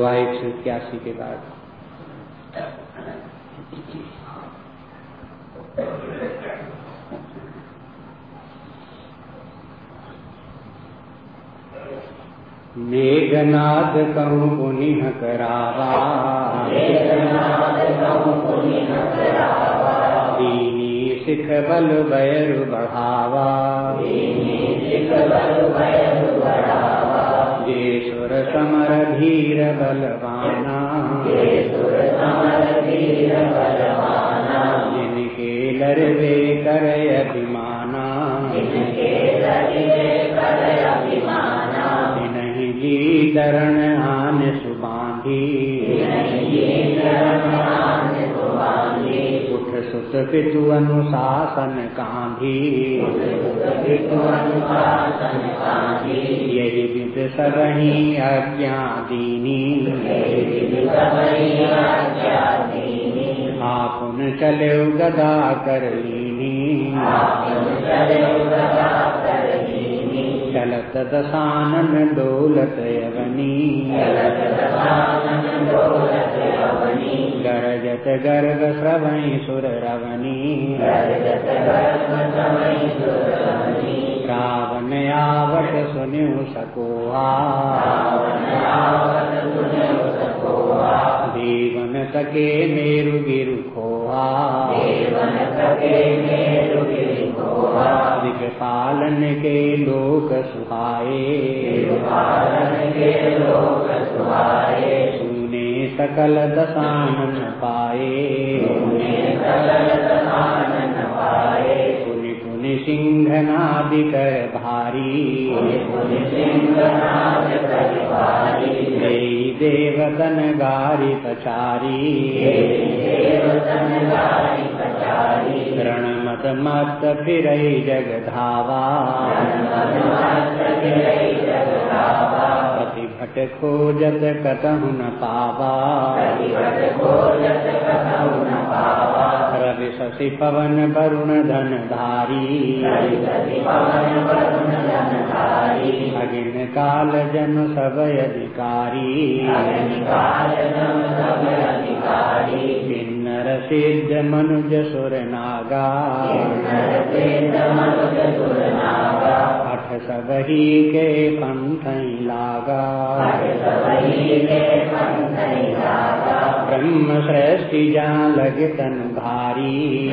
दुआ एक सौ इक्यासी के बाद। मेघनाद कहूँ पुनिह करावा दीनी सिख बल बैरु बढ़ावा। जे सुर समर धीर बलवाना जिनके लरवे कर अभिमाना नहीं जी दरण आन सुबांधी सुत पितु अनुशासन कांधी यही विद सबही अज्ञादीनी आपुन चले गदा कर लीनी चलत दसानन डोलत यवनी। गरजत गर्ग श्रवणी सुर रवनी रावण आवट सुनु सकोहा देवन तके मेरु गिरु खोहा पालन के लोक सुहाए सुने सकल दसानन पाए पुनि पुनि सिंह नादि कर भारी देवतन गारी पचारी रण मत मत फिर जग धावा पति भट खोजत कतहु न पावा। रवि शशि पवन वरुण धन धारी। अगिन काल जन सब अधिकारी। किन्नर सिद्ध मनुज सुर नागा। सबही के पंथ लागा ब्रह्म सृष्टि जा लगे तन भारी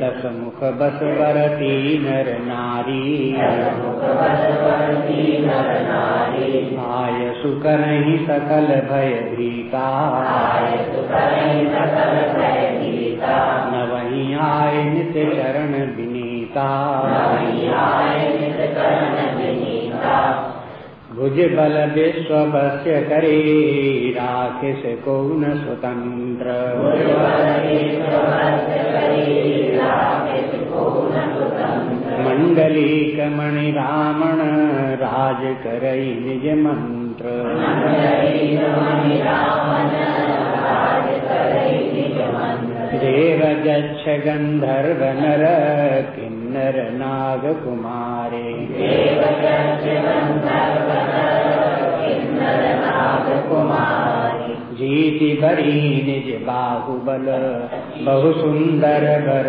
दस मुख बस बरती नर नारी आय सुकरहि सकल भय भीता न वही आय नित चरण विनीता भुज बल विश्व बस्य करे को न स्वतंत्र मण्डली कमणि रामण राजकर निज मन्त्र देव गच्छ गन्धर्वनर किन्नर नाग कुमारे जीति भरी निज बाहुबल बहु सुन्दर भर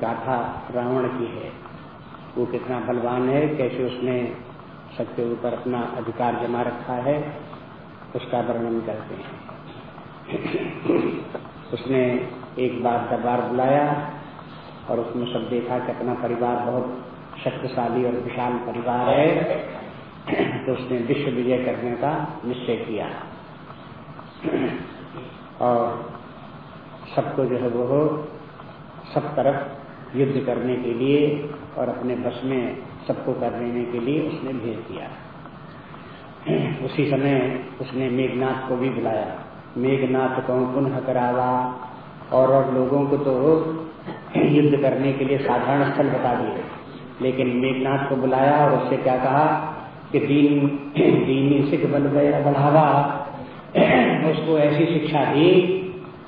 गाथा रावण की है। वो कितना बलवान है, कैसे उसने सबके ऊपर अपना अधिकार जमा रखा है, उसका वर्णन करते हैं। उसने एक बार दरबार बुलाया और उसने सब देखा कि अपना परिवार बहुत शक्तिशाली और विशाल परिवार है तो उसने विश्व विजय करने का निश्चय किया। और सबको जो है वो सब तरफ़ युद्ध करने के लिए और अपने बस में सबको कर लेने के लिए उसने भेज दिया। उसी समय उसने मेघनाथ को भी बुलाया। मेघनाथ को पुनः करावा? और और लोगों को तो युद्ध करने के लिए साधारण स्थल बता दिए। लेकिन मेघनाथ को बुलाया और उससे क्या कहा कि दीन, दीनी सिख गया, बढ़ावा। उसको ऐसी शिक्षा दी,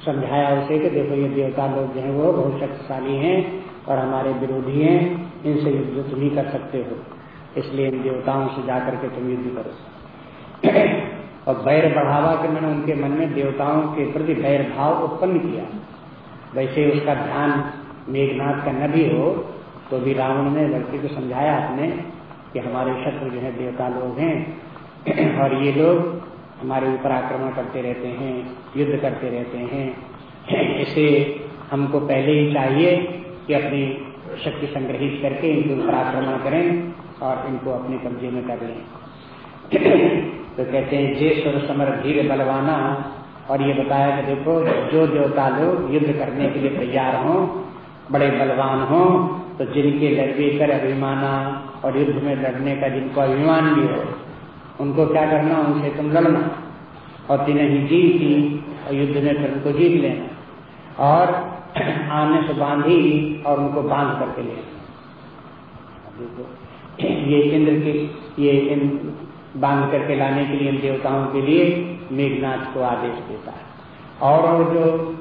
समझाया उसे कि देखो ये देवता लोग जो है वो बहुत शक्तिशाली हैं। और हमारे विरोधी हैं, इनसे युद्ध तुम ही कर सकते हो। इसलिए इन देवताओं से जाकर के तुम युद्ध करो। और बैर बढ़ावा के मैंने उनके मन में देवताओं के प्रति बैर भाव उत्पन्न किया। वैसे उसका ध्यान मेघनाथ का न भी हो तो भी रावण ने लड़के को समझाया अपने कि हमारे शत्रु जो है देवता लोग हैं। और ये लोग हमारे ऊपर आक्रमण करते रहते हैं, युद्ध करते रहते हैं। इसे हमको पहले ही चाहिए कि अपनी शक्ति संग्रहित करके इनके ऊपर आक्रमण करें और इनको अपने कब्जे में कर लें। तो कहते हैं, जे सुर समर धीर बलवाना। और ये बताया कि देखो, जो देवता लोग युद्ध करने के लिए तैयार हों, बड़े बलवान हों तो जिनके लड़के कर अभिमाना और युद्ध में लड़ने का जिनको अभिमान भी हो, उनको क्या करना, उनसे तुम लड़ना। और तीन ही जीत की और युद्ध में फिर उनको जीत लेना। और आने से बांधी और उनको बाँध करके लेना ये इंद्र के, ये इन बाँध करके लाने के लिए इन देवताओं के लिए मेघनाथ को आदेश देता है। और और जो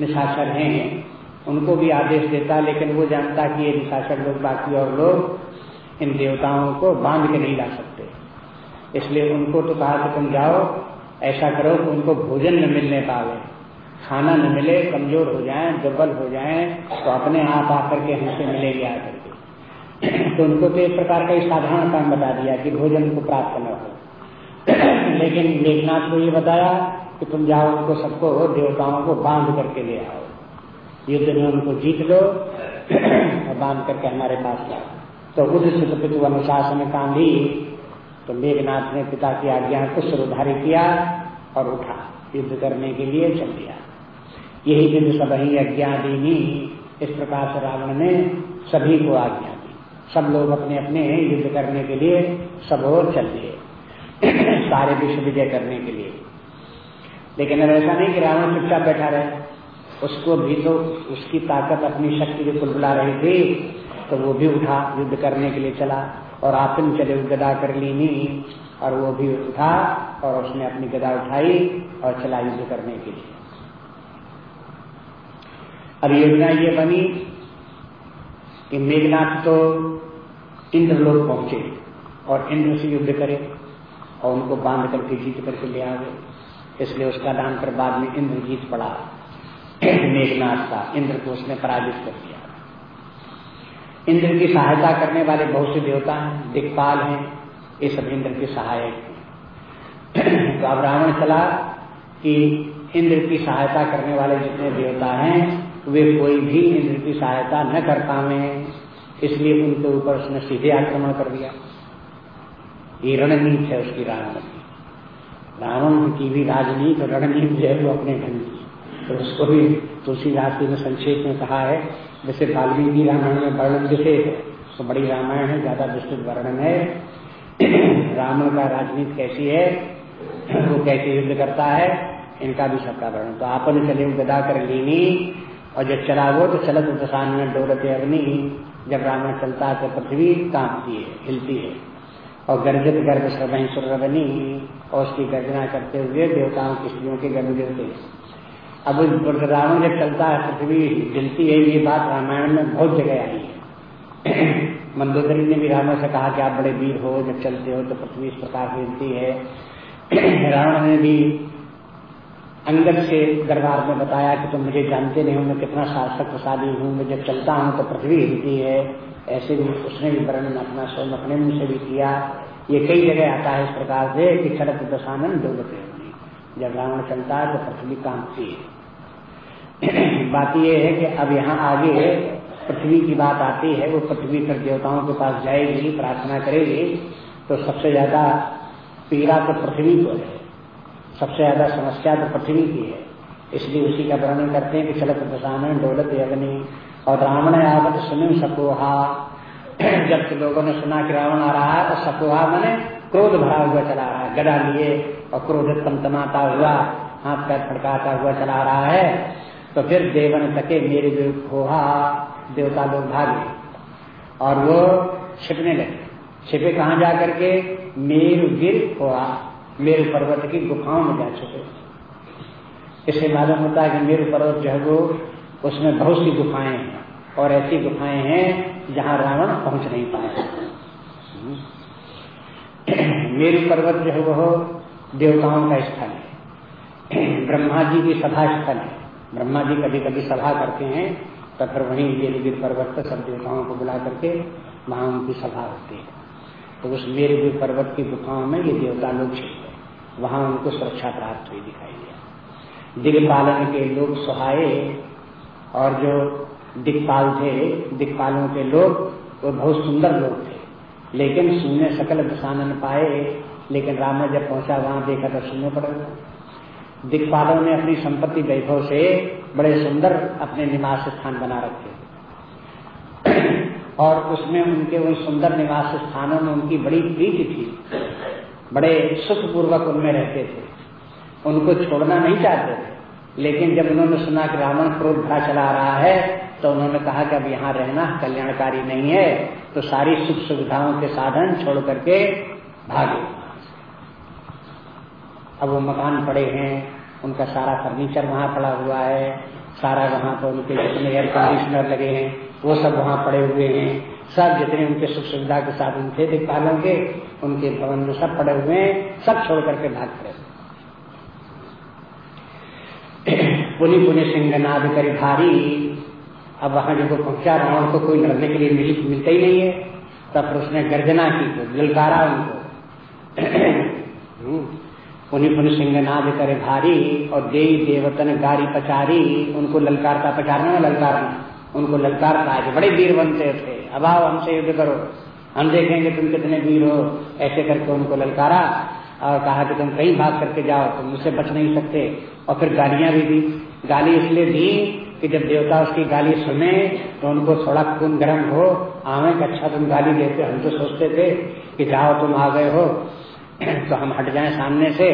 निशाचर हैं, उनको भी आदेश देता है, लेकिन वो जानता कि ये निशाचर लोग, बाकी और लोग इन देवताओं को बाँध के नहीं ला सकते। इसलिए उनको तो कहा कि तुम जाओ, ऐसा करो कि उनको भोजन न मिलने पावे। खाना न मिले, कमज़ोर हो जाए, दुर्बल हो जाए तो अपने आप आकर के हमसे मिलेंगे आकर के। तो उनको तो एक प्रकार का साधारण काम बता दिया कि भोजन को प्राप्त न हो। लेकिन मेघनाथ को ये बताया कि तुम जाओ, उनको सबको, देवताओं को बाँध करके ले आओ। युद्ध में उनको जीत लो, और बाँध करके हमारे पास लाओ। तो उद पितु अनुशासन कांधी तो मेघनाथ ने पिता की आज्ञा को सुरधारी किया और उठा। युद्ध करने के लिए चल दिया। यही सब ही अज्ञा दीनी इस प्रकार से रावण ने सभी को आज्ञा दी। सब लोग अपने अपने युद्ध करने के लिए सब और चल दिए। सारे विश्व विजय करने के लिए। लेकिन ऐसा नहीं कि रावण चुपचाप बैठा रहे। उसको भी तो उसकी ताकत अपनी शक्ति जो बुला रही थी तो वो भी उठा, युद्ध करने के लिए चला और आतन चले, गदा कर लीनी और वो भी उठा और उसने अपनी गदा उठाई और चला युद्ध करने के लिए। अब योजना ये बनी कि मेघनाथ तो इंद्र लोग पहुँचे और इंद्र से युद्ध करे और उनको बाँध करके जीत करके ले आ गए इसलिए उसका नाम पर बाद में इंद्र जीत पड़ा। मेघनाथ का, इंद्र को उसने पराजित कर दिया। इंद्र की सहायता करने वाले बहुत से देवता हैं दिक्पाल हैं, ये सब इंद्र के सहायक हैं। तो अब रावण चला कि इंद्र की सहायता करने वाले जितने देवता हैं वे कोई भी इंद्र की सहायता न कर पावे, इसलिए उनके ऊपर उसने सीधे आक्रमण कर दिया। ये रणनीति है उसकी की रावण की भी राजनीति रणनीति है वो अपने ढंग की तो उसको भी तुलसीदास जी ने संक्षेप में कहा है, जैसे वाल्मीकि रामायण में वर्णन है तो बड़ी रामायण है, ज़्यादा विस्तृत वर्णन है। रावण का राजनीति कैसी है, वो कैसे युद्ध करता है, इनका भी सबका वर्णन। तो आपन चले गदा कर लीनी और जब चला वो तो चलत दशान में डोरते अग्नि, जब रावण चलता है तो पृथ्वी कांपती है हिलती है। और गर्जित गर्भ सर्वही सुरवनी, और उसकी गर्जना करते हुए देवताओं की स्त्रियों के गर्भ गिरते अब रावण जब चलता है, पृथ्वी जलती है, ये बात रामायण में बहुत जगह आई है। मंदोदरी ने भी रावण से कहा कि आप बड़े वीर हो, जब चलते हो तो पृथ्वी इस प्रकार हिलती है। रावण ने भी अंगद से दरबार में बताया कि तुम मुझे जानते नहीं हो, मैं कितना सार्थक प्रसादी हूँ, मैं जब चलता हूँ तो पृथ्वी हिलती है। ऐसे भी उसने भी वर्णन अपना स्वयं अपने मुँह से भी किया। ये कई जगह आता है इस प्रकार से कि चरक दशानन दौलत जब रावण चलता है तो पृथ्वी कांपती है। बात यह है कि अब यहाँ आगे पृथ्वी की बात आती है, वो पृथ्वी पर देवताओं के पास जाएगी, प्रार्थना करेगी तो सबसे ज़्यादा पीड़ा तो पृथ्वी को है। सबसे ज़्यादा समस्या तो पृथ्वी की है। इसलिए उसी का वर्णन करते हैं कि चलत प्रसारण डोलत अग्नि और रावण आवत सुनिम सपोहा जब के लोगों ने सुना कि रावण आ रहा है तो सपोहा मैंने क्रोध भरा हुआ चला रहा है। गदा लिए और क्रोध तमतमाता हुआ, हाथ पैर फड़काता हुआ चला रहा है। तो फिर देवन तके मेरे होहा देवता लोग भागे और वो छिपने लगे। छिपे कहा जा करके मेरु गिर हुआ मेरु पर्वत की गुफाओं में जा चुके इससे मालूम होता है कि मेरु पर्वत जो है वो, उसमें बहुत सी गुफाएँ हैं और ऐसी गुफाएँ हैं जहाँ रावण पहुँच नहीं पाए मेरु पर्वत जो है वह देवताओं का स्थल है। ब्रह्मा जी की सभा स्थल है। ब्रह्मा जी कभी कभी सभा करते हैं तो फिर वहीं ये पर्वत पर सब देवताओं को बुला करके वहाँ उनकी सभा होती है। तो उस मेरु पर्वत की गुफाओं में ये देवता लोग छिप गए वहाँ उनको सुरक्षा प्राप्त हुई दिखाई दिया। दिग्पालन के लोग सुहाये और जो दिक्पाल थे दिक्पालों के लोग, वो बहुत सुंदर लोग थे। लेकिन सुनने सकल दशानन पाए, लेकिन रामा जब पहुँचा, वहाँ देखा तो सुनने पड़ेगा दिक्पालों ने अपनी संपत्ति वैभव से बड़े सुंदर अपने निवास स्थान बना रखे। और उसमें उनके उन सुंदर निवास स्थानों में उनकी बड़ी प्रीति थी। बड़े सुखपूर्वक उनमें रहते थे। उनको छोड़ना नहीं चाहते थे। लेकिन जब उन्होंने सुना कि रावण क्रोध भरा चला रहा है तो उन्होंने कहा कि अब यहाँ रहना कल्याणकारी नहीं है तो सारी सुख सुविधाओं के साधन छोड़ करके भागे। अब वो मकान पड़े हैं, उनका सारा फर्नीचर वहाँ पड़ा हुआ है, सारा वहाँ पर उनके जितने एयर कंडीशनर लगे हैं, वो सब वहाँ पड़े हुए हैं। सब जितने उनके सुख सुविधा के साधन थे दिखपालन के उनके भवन में सब पड़े हुए सब छोड़ करके भाग पड़े पुनि पुनि सिंह नाद करी भारी। अब वहाँ जब पहुँचा रावण को कोई लड़ने के लिए मिल, मिलता ही नहीं है। तब उसने गर्जना की दिलकारा उनको। पुनि पुनि सिंह नाद करे भारी और देवी देवतन गारी पचारी उनको ललकारता पचारना ललकारना उनको ललकारता है बड़े वीर बनते थे। अब आओ हमसे युद्ध करो। हम देखेंगे तुम कितने वीर हो। ऐसे करके उनको ललकारा और कहा कि तुम कहीं भाग करके जाओ, तुम मुझसे बच नहीं सकते। और फिर गालियाँ भी दी। गाली इसलिए दी कि जब देवता उसकी गाली सुने तो उनको थोड़ा खून गर्म हो। आवे कि अच्छा तुम गाली देते। हम तो सोचते थे कि जाओ तुम आ गए हो। तो हम हट जाएँ सामने से,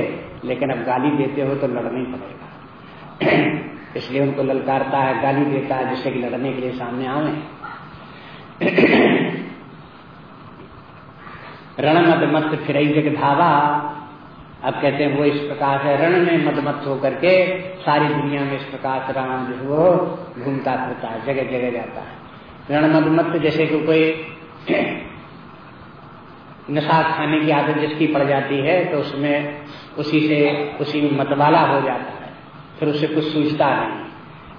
लेकिन अब गाली देते हो तो लड़ना ही पड़ेगा। इसलिए उनको ललकारता है, गाली देता है, जिससे कि लड़ने के लिए सामने आवे। रण मद मत फिर जग धावा। अब कहते हैं वो इस प्रकार से रण में मदमत होकर के सारी दुनिया में इस प्रकार से रावण जो है वो घूमता फिरता है, जगह जगह जाता है। रण मदमत जैसे कि कोई नशा खाने की आदत जिसकी पड़ जाती है तो उसमें उसी से उसी में मतवाला हो जाता है। फिर उसे कुछ सूझता नहीं।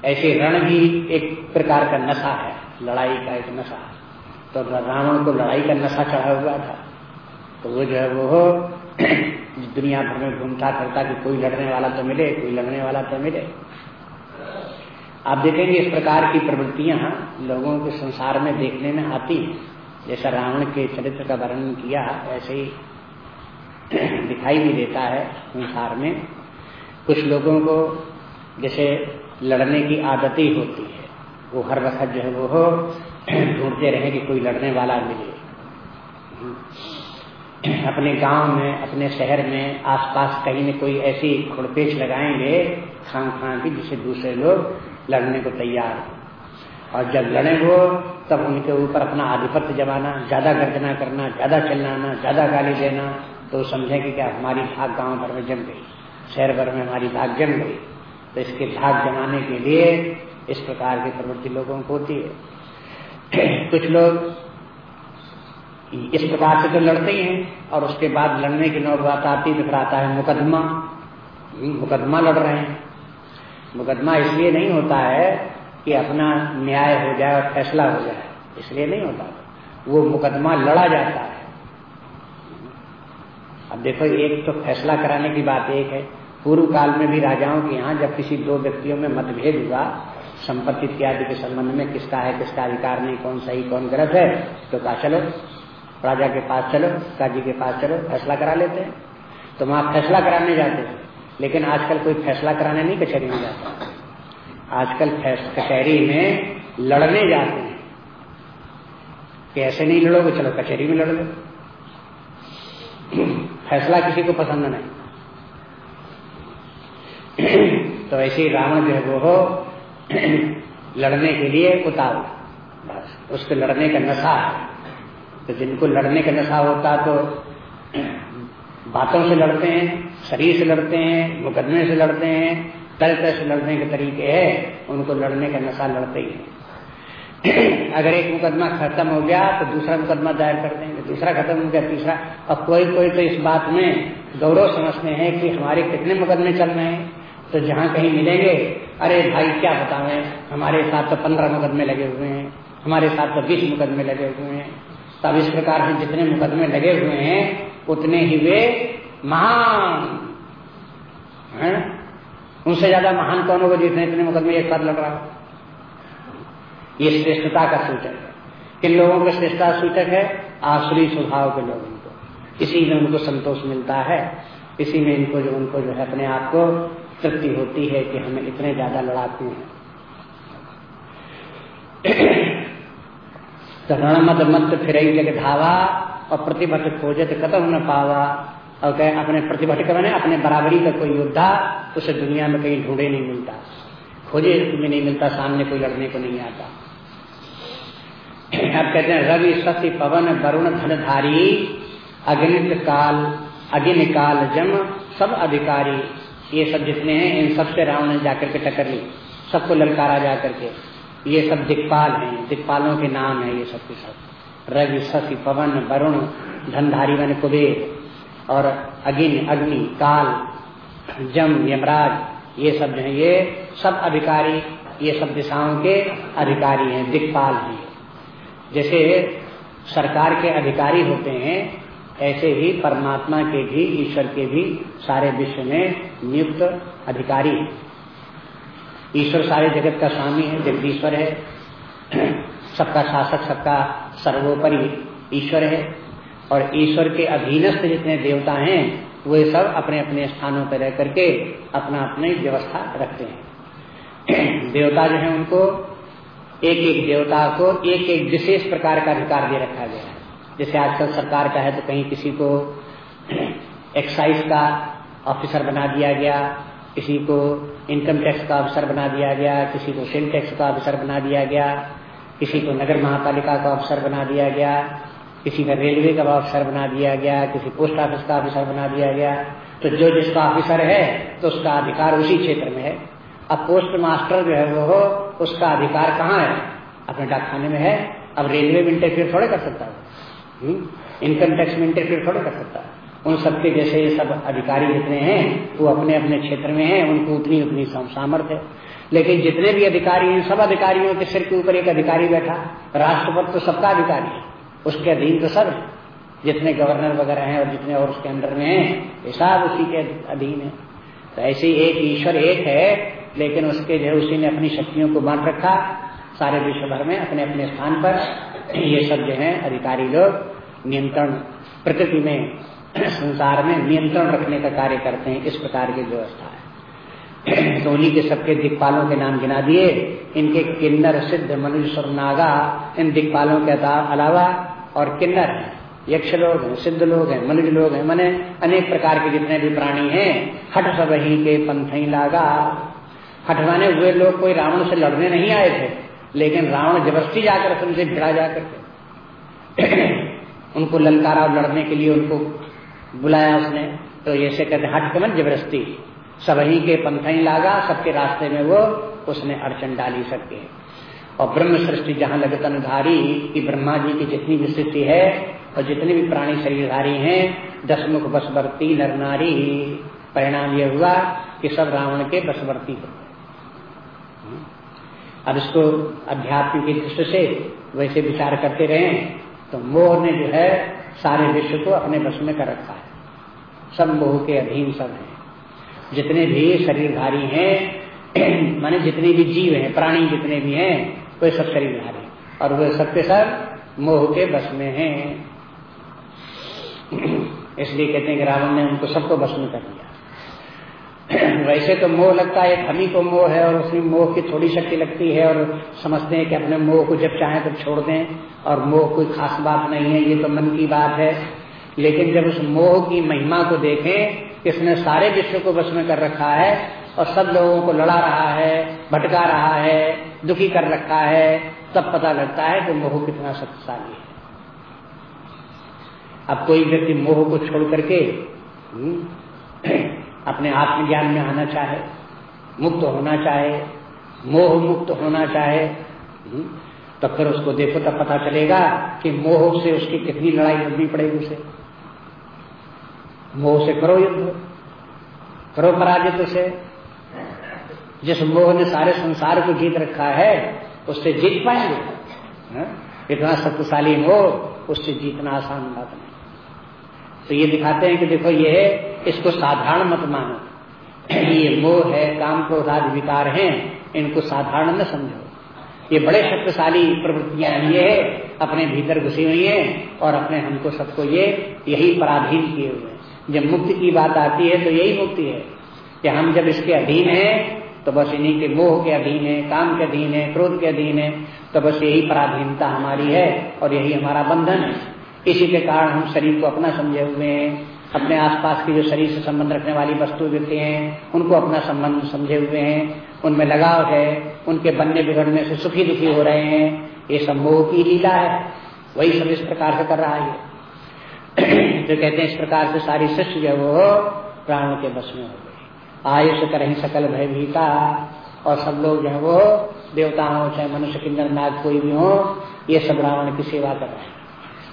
ऐसे रण भी एक प्रकार का नशा है, लड़ाई का एक नशा। तो रावण को लड़ाई का नशा चढ़ा हुआ था। तो वो जो है वो दुनिया भर में घूमता करता कि कोई लड़ने वाला तो मिले, कोई लड़ने वाला तो मिले। आप देखेंगे इस प्रकार की प्रवृत्तियाँ लोगों के संसार में देखने में आती हैं। जैसा रावण के चरित्र का वर्णन किया, ऐसे ही दिखाई भी देता है संसार में। कुछ लोगों को जैसे लड़ने की आदत ही होती है। वो हर वक्त जो है वो हो, ढूंढते रहे कि कोई लड़ने वाला मिले। अपने गाँव में, अपने शहर में, आसपास कहीं न कोई ऐसी खुड़पेच लगाएँगे खान खान की, जिससे दूसरे लोग लड़ने को तैयार हो। और जब लड़े वो, तब उनके ऊपर अपना आधिपत्य जमाना, ज़्यादा गर्जना करना, ज़्यादा चिल्लाना, ज़्यादा गाली देना तो समझे कि क्या हमारी भाग गाँव भर में जम गई। शहर भर में हमारी भाग जम गई तो इसके भाग जमाने के लिए इस प्रकार की प्रवृत्ति लोगों को होती है। कुछ लोग इस प्रकार से तो लड़ते ही हैं और उसके बाद लड़ने की नौबत आती तो आता है मुकदमा। मुकदमा लड़ रहे हैं। मुकदमा इसलिए नहीं होता है कि अपना न्याय हो जाए और फैसला हो जाए। इसलिए नहीं होता। वो मुकदमा लड़ा जाता है। अब देखो, एक तो फैसला कराने की बात एक है। पूर्व काल में भी राजाओं के यहाँ जब किसी दो व्यक्तियों में मतभेद हुआ, संपत्ति इत्यादि के संबंध में किसका है, किसका अधिकार नहीं, कौन सही, कौन गलत है तो कहा, चलो, राजा के पास चलो, काजी के पास चलो, फैसला करा लेते हैं। तो वहाँ फैसला कराने जाते हैं। लेकिन आजकल कोई फैसला कराने नहीं कचहरी में जाता। आजकल कचहरी में लड़ने जाते हैं। कि ऐसे नहीं लड़ोगे, चलो कचहरी में लड़ लो। फैसला किसी को पसंद नहीं। तो ऐसे ही रावण जो है वो हो, लड़ने के लिए उतार बस, उसके लड़ने का नशा है। तो जिनको लड़ने का नशा होता तो बातों से लड़ते हैं, शरीर से लड़ते हैं, मुकदमे से लड़ते हैं तरह तरह से लड़ने के तरीके है, उनको लड़ने का नशा लड़ते ही है। अगर एक मुकदमा खत्म हो गया तो दूसरा मुकदमा दायर कर देंगे। दूसरा खत्म हो गया, तीसरा। अब कोई कोई तो इस बात में गौरव समझते हैं कि हमारे कितने मुकदमे चल रहे हैं। तो जहाँ कहीं मिलेंगे, अरे भाई क्या बतावे हमारे साथ तो पंद्रह मुकदमे लगे हुए हैं, हमारे साथ तो बीस मुकदमे लगे हुए हैं। तब इस प्रकार से जितने मुकदमे लगे हुए हैं, उतने ही वे महान, है? उनसे ज़्यादा महान कौन होगा जितने इतने मुकदमे एक साथ लड़ रहा हो? ये श्रेष्ठता का सूचक है। किन लोगों का श्रेष्ठता सूचक है आश्री स्वभाव के लोगों को इसी में उनको संतोष मिलता है। इसी में इनको जो, उनको जो है अपने आप को तृप्ति होती है कि हमें इतने ज़्यादा लड़ाते हैं। तो रणमत मत फिर धावा, और प्रतिभट खोजत कतम न पावा। और कहे, अपने प्रतिभट का अपने बराबरी का कोई योद्धा उसे दुनिया में कहीं ढूंढे नहीं मिलता। खोजे में नहीं मिलता, सामने कोई लड़ने को नहीं आता। अब कहते हैं, रवि सती पवन वरुण धनधारी अग्नित काल अग्नि काल जम, सब अधिकारी, ये सब जितने हैं, इन सबसे रावण ने जाकर के टक्कर ली। सबको ललकारा जा करके ये सब दिक्पाल हैं दिक्पालों के नाम है ये सब के सब। रवि शशि पवन वरुण धनधारी मन कुबेर और अग्नि अग्नि काल जम, यमराज, ये सब जो है, ये सब अधिकारी, ये सब दिशाओं के अधिकारी हैं दिक्पाल हैं। जैसे सरकार के अधिकारी होते हैं, ऐसे ही परमात्मा के भी, ईश्वर के भी सारे विश्व में नियुक्त अधिकारी ईश्वर सारे जगत का स्वामी है, जगदीश्वर है, सबका शासक, सबका सर्वोपरि ईश्वर है, और ईश्वर के अधीनस्थ जितने देवता हैं, वे सब अपने अपने स्थानों पर रह करके अपना अपनी व्यवस्था रखते हैं। देवता जो है उनको एक एक देवता को एक एक विशेष प्रकार का अधिकार दे रखा गया है। जैसे आजकल सरकार का है तो कहीं किसी को एक्साइज का ऑफिसर बना दिया गया, किसी को इनकम टैक्स का ऑफिसर बना दिया गया, किसी को सेल टैक्स का अफसर बना दिया गया, किसी को नगर महापालिका का अफसर बना दिया गया, किसी का रेलवे का अफसर बना दिया गया, किसी पोस्ट ऑफ़िस का ऑफिसर बना दिया गया। तो जो जिसका ऑफिसर है तो उसका अधिकार उसी क्षेत्र में है। अब पोस्ट मास्टर जो है वो उसका अधिकार कहाँ है? अपने डाकखाने में है। अब रेलवे में इंटरफेयर थोड़े कर सकता है। इनकम टैक्स में इंटरफेयर थोड़े कर सकता है। उन सबके जैसे ये सब अधिकारी जितने हैं, वो अपने अपने क्षेत्र में हैं, उनको उतनी उतनी सामर्थ्य है। लेकिन जितने भी अधिकारी हैं, सब अधिकारियों के सिर के ऊपर एक अधिकारी बैठा। राष्ट्रपति तो सबका अधिकारी है। उसके अधीन तो सब है। जितने गवर्नर वगैरह हैं और जितने और उसके अंदर में हैं, ये सब उसी के अधीन है। तो ऐसे एक ईश्वर एक है लेकिन उसके जो उसी ने अपनी शक्तियों को बांट रखा। सारे विश्व भर में अपने अपने स्थान पर ये सब जो है, अधिकारी लोग नियंत्रण, प्रकृति में, संसार में नियंत्रण रखने का कार्य करते हैं, इस प्रकार की व्यवस्था है। तो उन्हीं के सबके दिक्पालों के नाम गिना दिए। इनके किन्नर सिद्ध मनुष्य नागा, इन दिक्पालों के अलावा और किन्नर है। यक्ष लोग हैं, सिद्ध लोग हैं, मनुष्य लोग हैं, मैंने अनेक प्रकार के जितने भी प्राणी हैं हट सब ही के पंथ लागा हटवाने हुए लोग कोई रावण से लड़ने नहीं आए थे, लेकिन रावण ज़बरदस्ती जाकर उनसे भिड़ा जाकर उनको ललकारा और लड़ने के लिए उनको बुलाया उसने। तो ऐसे कहते हट कमन ज़बरदस्ती सबही के पंथई लागा, सबके रास्ते में वो, उसने अड़चन डाली सकते और ब्रह्म सृष्टि जहाँ लगतन धारी, की ब्रह्मा जी की जितनी भी सृष्टि है, और जितने भी प्राणी शरीरधारी हैं, दसमुख बसवर्ती नर नारी। परिणाम ये हुआ कि सब रावण के बसवर्ती हो अब इसको अध्यात्म की दृष्टि से वैसे विचार करते रहे तो मोह ने जो है सारे विश्व को अपने बस में कर रखा है। सब मोह के अधीन सब हैं। जितने भी शरीरधारी हैं, माने जितने भी जीव हैं, प्राणी जितने भी हैं, वे सब शरीरधारी और वे सबके सब मोह के बस में हैं। इसलिए कहते हैं कि रावण ने उनको सबको बस में कर दिया। वैसे तो मोह लगता है हमी को मोह है और उसमें मोह की थोड़ी शक्ति लगती है और समझते हैं कि अपने मोह को जब चाहे तब छोड़ दें और मोह कोई खास बात नहीं है ये तो मन की बात है। लेकिन जब उस मोह की महिमा को देखें इसने सारे विश्व को बस में कर रखा है और सब लोगों को लड़ा रहा है भटका रहा है दुखी कर रखा है तब पता लगता है कि मोह कितना शक्तिशाली है। अब कोई व्यक्ति मोह को छोड़ करके हम्म, अपने आत्मज्ञान में आना चाहे, मुक्त होना चाहे, मोह मुक्त होना चाहे तो फिर उसको देखो, तब पता चलेगा कि मोह से उसकी कितनी लड़ाई लड़नी पड़ेगी उसे। मोह से करो युद्ध, करो पराजित उसे। जिस मोह ने सारे संसार को जीत रखा है, उससे जीत पाएँगे। हाँ? इतना शक्तिशाली मोह, उससे जीतना आसान बात नहीं। तो ये दिखाते हैं कि देखो, ये इसको साधारण मत मानो। ये मोह है, काम क्रोध आदि विकार हैं, इनको साधारण न समझो। ये बड़े शक्तिशाली प्रवृत्तियाँ ये है, अपने भीतर घुसी हुई हैं और अपने हमको सबको ये, यही पराधीन किए हुए हैं। जब मुक्ति की बात आती है तो यही मुक्ति है। कि हम जब इसके अधीन हैं तो बस इन्हीं के मोह के अधीन है, काम के अधीन है, क्रोध के अधीन है तो बस यही पराधीनता हमारी है और यही हमारा बंधन है। इसी के कारण हम शरीर को अपना समझे हुए हैं। अपने आसपास की जो शरीर से संबंध रखने वाली वस्तु व्यक्ति हैं, उनको अपना संबंध समझे हुए हैं, उनमें लगाव है, उनके बनने बिगड़ने से सुखी दुखी हो रहे हैं, ये सब मोह की लीला है। वही सब इस प्रकार से कर रहा है जो कहते हैं इस प्रकार से सारी सृष्टि जो वो प्राणों के बस में हो गई आयुष कर सकल भयभीता और सब लोग जो है वो देवता हो चाहे मनुष्य किन्नर नाग कोई भी हो, ये सब रावण की सेवा कर रहे हैं।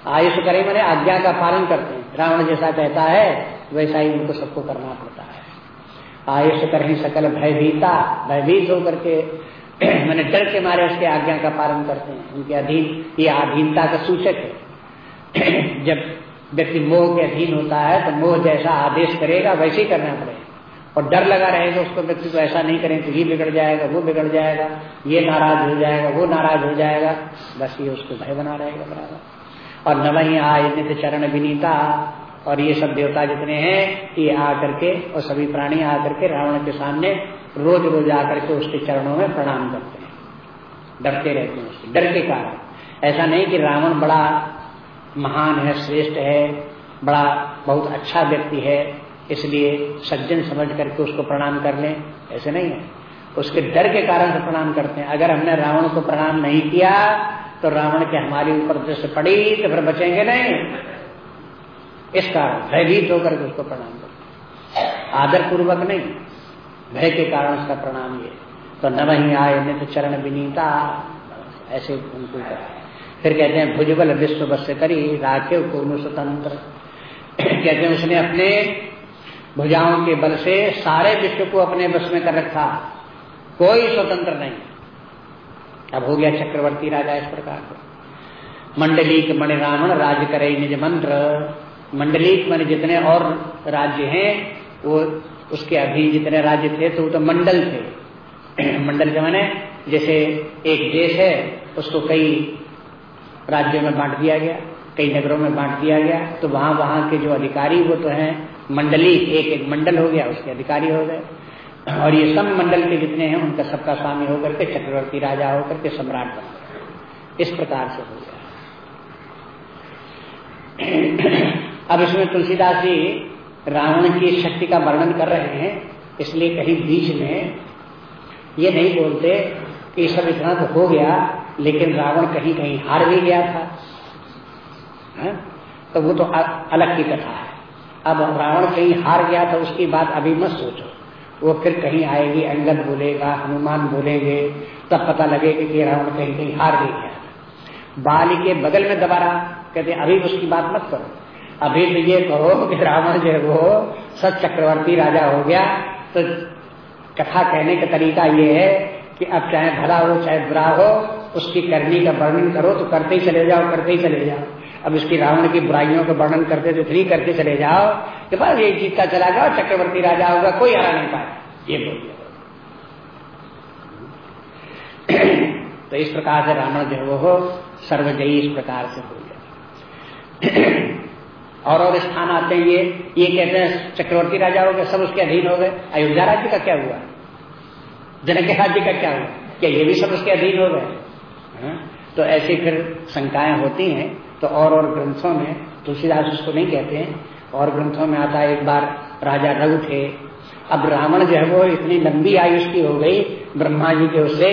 आयुष करे मैंने आज्ञा का पालन करते हैं। रावण जैसा कहता है, वैसा ही उनको सबको करना पड़ता है। आयुष कर सकल भयभीता, भयभीत होकर के, मैंने डर के मारे उसके आज्ञा का पालन करते हैं। उनके अधीन, ये अधीनता का सूचक है। जब व्यक्ति मोह के अधीन होता है तो मोह जैसा आदेश करेगा, वैसे ही करना पड़ेगा। और डर लगा रहेगा उसको, व्यक्ति को ऐसा नहीं करें तो ये बिगड़ जाएगा, वो बिगड़ जाएगा, ये नाराज़ हो जाएगा, वो नाराज़ हो जाएगा। बस ये उसको भय बना रहेगा, बराबर। और न वही आय नित्य चरण विनीता। और ये सब देवता जितने हैं, ये आकर के और सभी प्राणी आकर के रावण के सामने रोज रोज आकर के उसके चरणों में प्रणाम करते हैं। डरते रहते हैं उसके। डर के कारण। ऐसा नहीं कि रावण बड़ा महान है, श्रेष्ठ है, बड़ा बहुत अच्छा व्यक्ति है, इसलिए सज्जन समझ करके उसको प्रणाम कर लें। ऐसे नहीं है। उसके डर के कारण से प्रणाम करते हैं। अगर हमने रावण को प्रणाम नहीं किया तो रावण के हमारे ऊपर दृष्टि पड़ी तो फिर बचेंगे नहीं। इस कारण भयभीत होकर के उसको प्रणाम करते आदर पूर्वक नहीं, भय के कारण उसका प्रणाम ये। तो न वही आए नित चरण विनीता। ऐसे उनको फिर कहते हैं, भुजबल विश्व बस करी, राखे को स्वतंत्र। कहते हैं, उसने अपने भुजाओं के बल से सारे विश्व को अपने बस में कर रखा। कोई स्वतंत्र नहीं। अब हो गया चक्रवर्ती राजा इस प्रकार का। मंडलीक मणि रावण राज करे निज मंत्र। मंडलीक मन जितने और राज्य हैं, वो उसके अभी जितने राज्य थे तो वो तो मंडल थे। मंडल के माने जैसे एक देश है, उसको कई राज्यों में बांट दिया गया, कई नगरों में बांट दिया गया तो वहाँ वहाँ के जो अधिकारी वो तो हैं मंडली एक एक मंडल हो गया, उसके अधिकारी हो गए। और ये सब मंडल के जितने हैं, उनका सबका स्वामी होकर के चक्रवर्ती राजा होकर के सम्राट बन इस प्रकार से हो गया। अब इसमें तुलसीदास जी रावण की शक्ति का वर्णन कर रहे हैं, इसलिए कहीं बीच में ये नहीं बोलते कि सब इतना तो हो गया, लेकिन रावण कहीं कहीं हार भी गया था। है? तो वो तो अलग की कथा है। अब रावण कहीं हार गया था, उसकी बात अभी मत सोचो। वो फिर कहीं आएगी, अंगद बोलेगा, हनुमान बोलेंगे, तब पता लगेगा कि रावण कहीं कहीं हार नहीं गया बाल के बगल में दबा रहा कहते अभी उसकी बात मत करो। अभी तो ये कहो कि रावण जो वो सच चक्रवर्ती राजा हो गया। तो कथा कहने का तरीका ये है कि अब चाहे भला हो, चाहे बुरा हो, उसकी करनी का वर्णन करो तो करते ही चले जाओ, करते ही चले जाओ। अब इसकी रावण की बुराइयों का वर्णन करते तो फ्री करते चले जाओ कि बस ये जीतता चला जाओ चक्रवर्ती राजा होगा, कोई हरा नहीं पाए। ये बोल तो इस प्रकार से रावण जो हो सर्वजयी इस प्रकार से हो गया। और और स्थान आते हैं ये। ये कहते हैं, चक्रवर्ती राजा हो गए, सब उसके अधीन हो गए। अयोध्या राज्य का क्या हुआ? जनक राज्य का क्या हुआ? क्या ये भी सब उसके अधीन हो गए? हाँ? तो ऐसी फिर शंकाएँ होती हैं। तो और और ग्रंथों में, तुलसीदास उसको नहीं कहते हैं, और ग्रंथों में आता है, एक बार राजा रघु थे अब रावण जो है वो इतनी लंबी आयुष की हो गई, ब्रह्मा जी के उससे,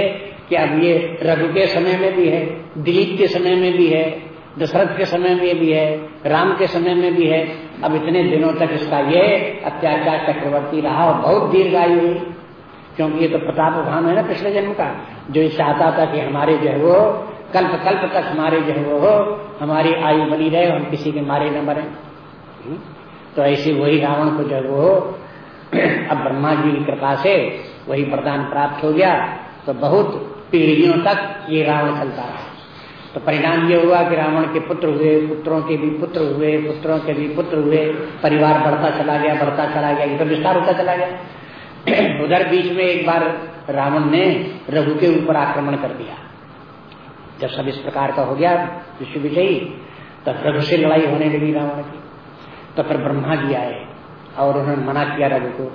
कि अब ये रघु के समय में भी है, दिलीप के समय में भी है, दशरथ के समय में भी है, राम के समय में भी है, अब इतने दिनों तक इसका ये अत्याचार चक्रवर्ती रहा और बहुत दीर्घायु हुई। क्योंकि ये तो प्रताप भान है ना पिछले जन्म का, जो चाहता था कि हमारे जो है वो कल्प कल्प तक हमारे जो है वो हो, हमारी आयु बनी रहे, हम किसी के मारे न मरे। हम्म? तो ऐसे वही रावण को जो है वो अब ब्रह्मा जी की कृपा से वही वरदान प्राप्त हो गया तो बहुत पीढ़ियों तक ये रावण चलता रहा। तो परिणाम ये हुआ कि रावण के पुत्र हुए, पुत्रों के भी पुत्र हुए, पुत्रों के भी पुत्र हुए, परिवार बढ़ता चला गया, बढ़ता चला गया इधर विस्तार होता चला गया। उधर बीच में एक बार रावण ने रघु के ऊपर आक्रमण कर दिया। जब सब इस प्रकार का हो गया, विश्व विजयी, तब रघु से लड़ाई होने लगी रावण की। तो फिर ब्रह्मा जी आए और उन्होंने मना किया रघु को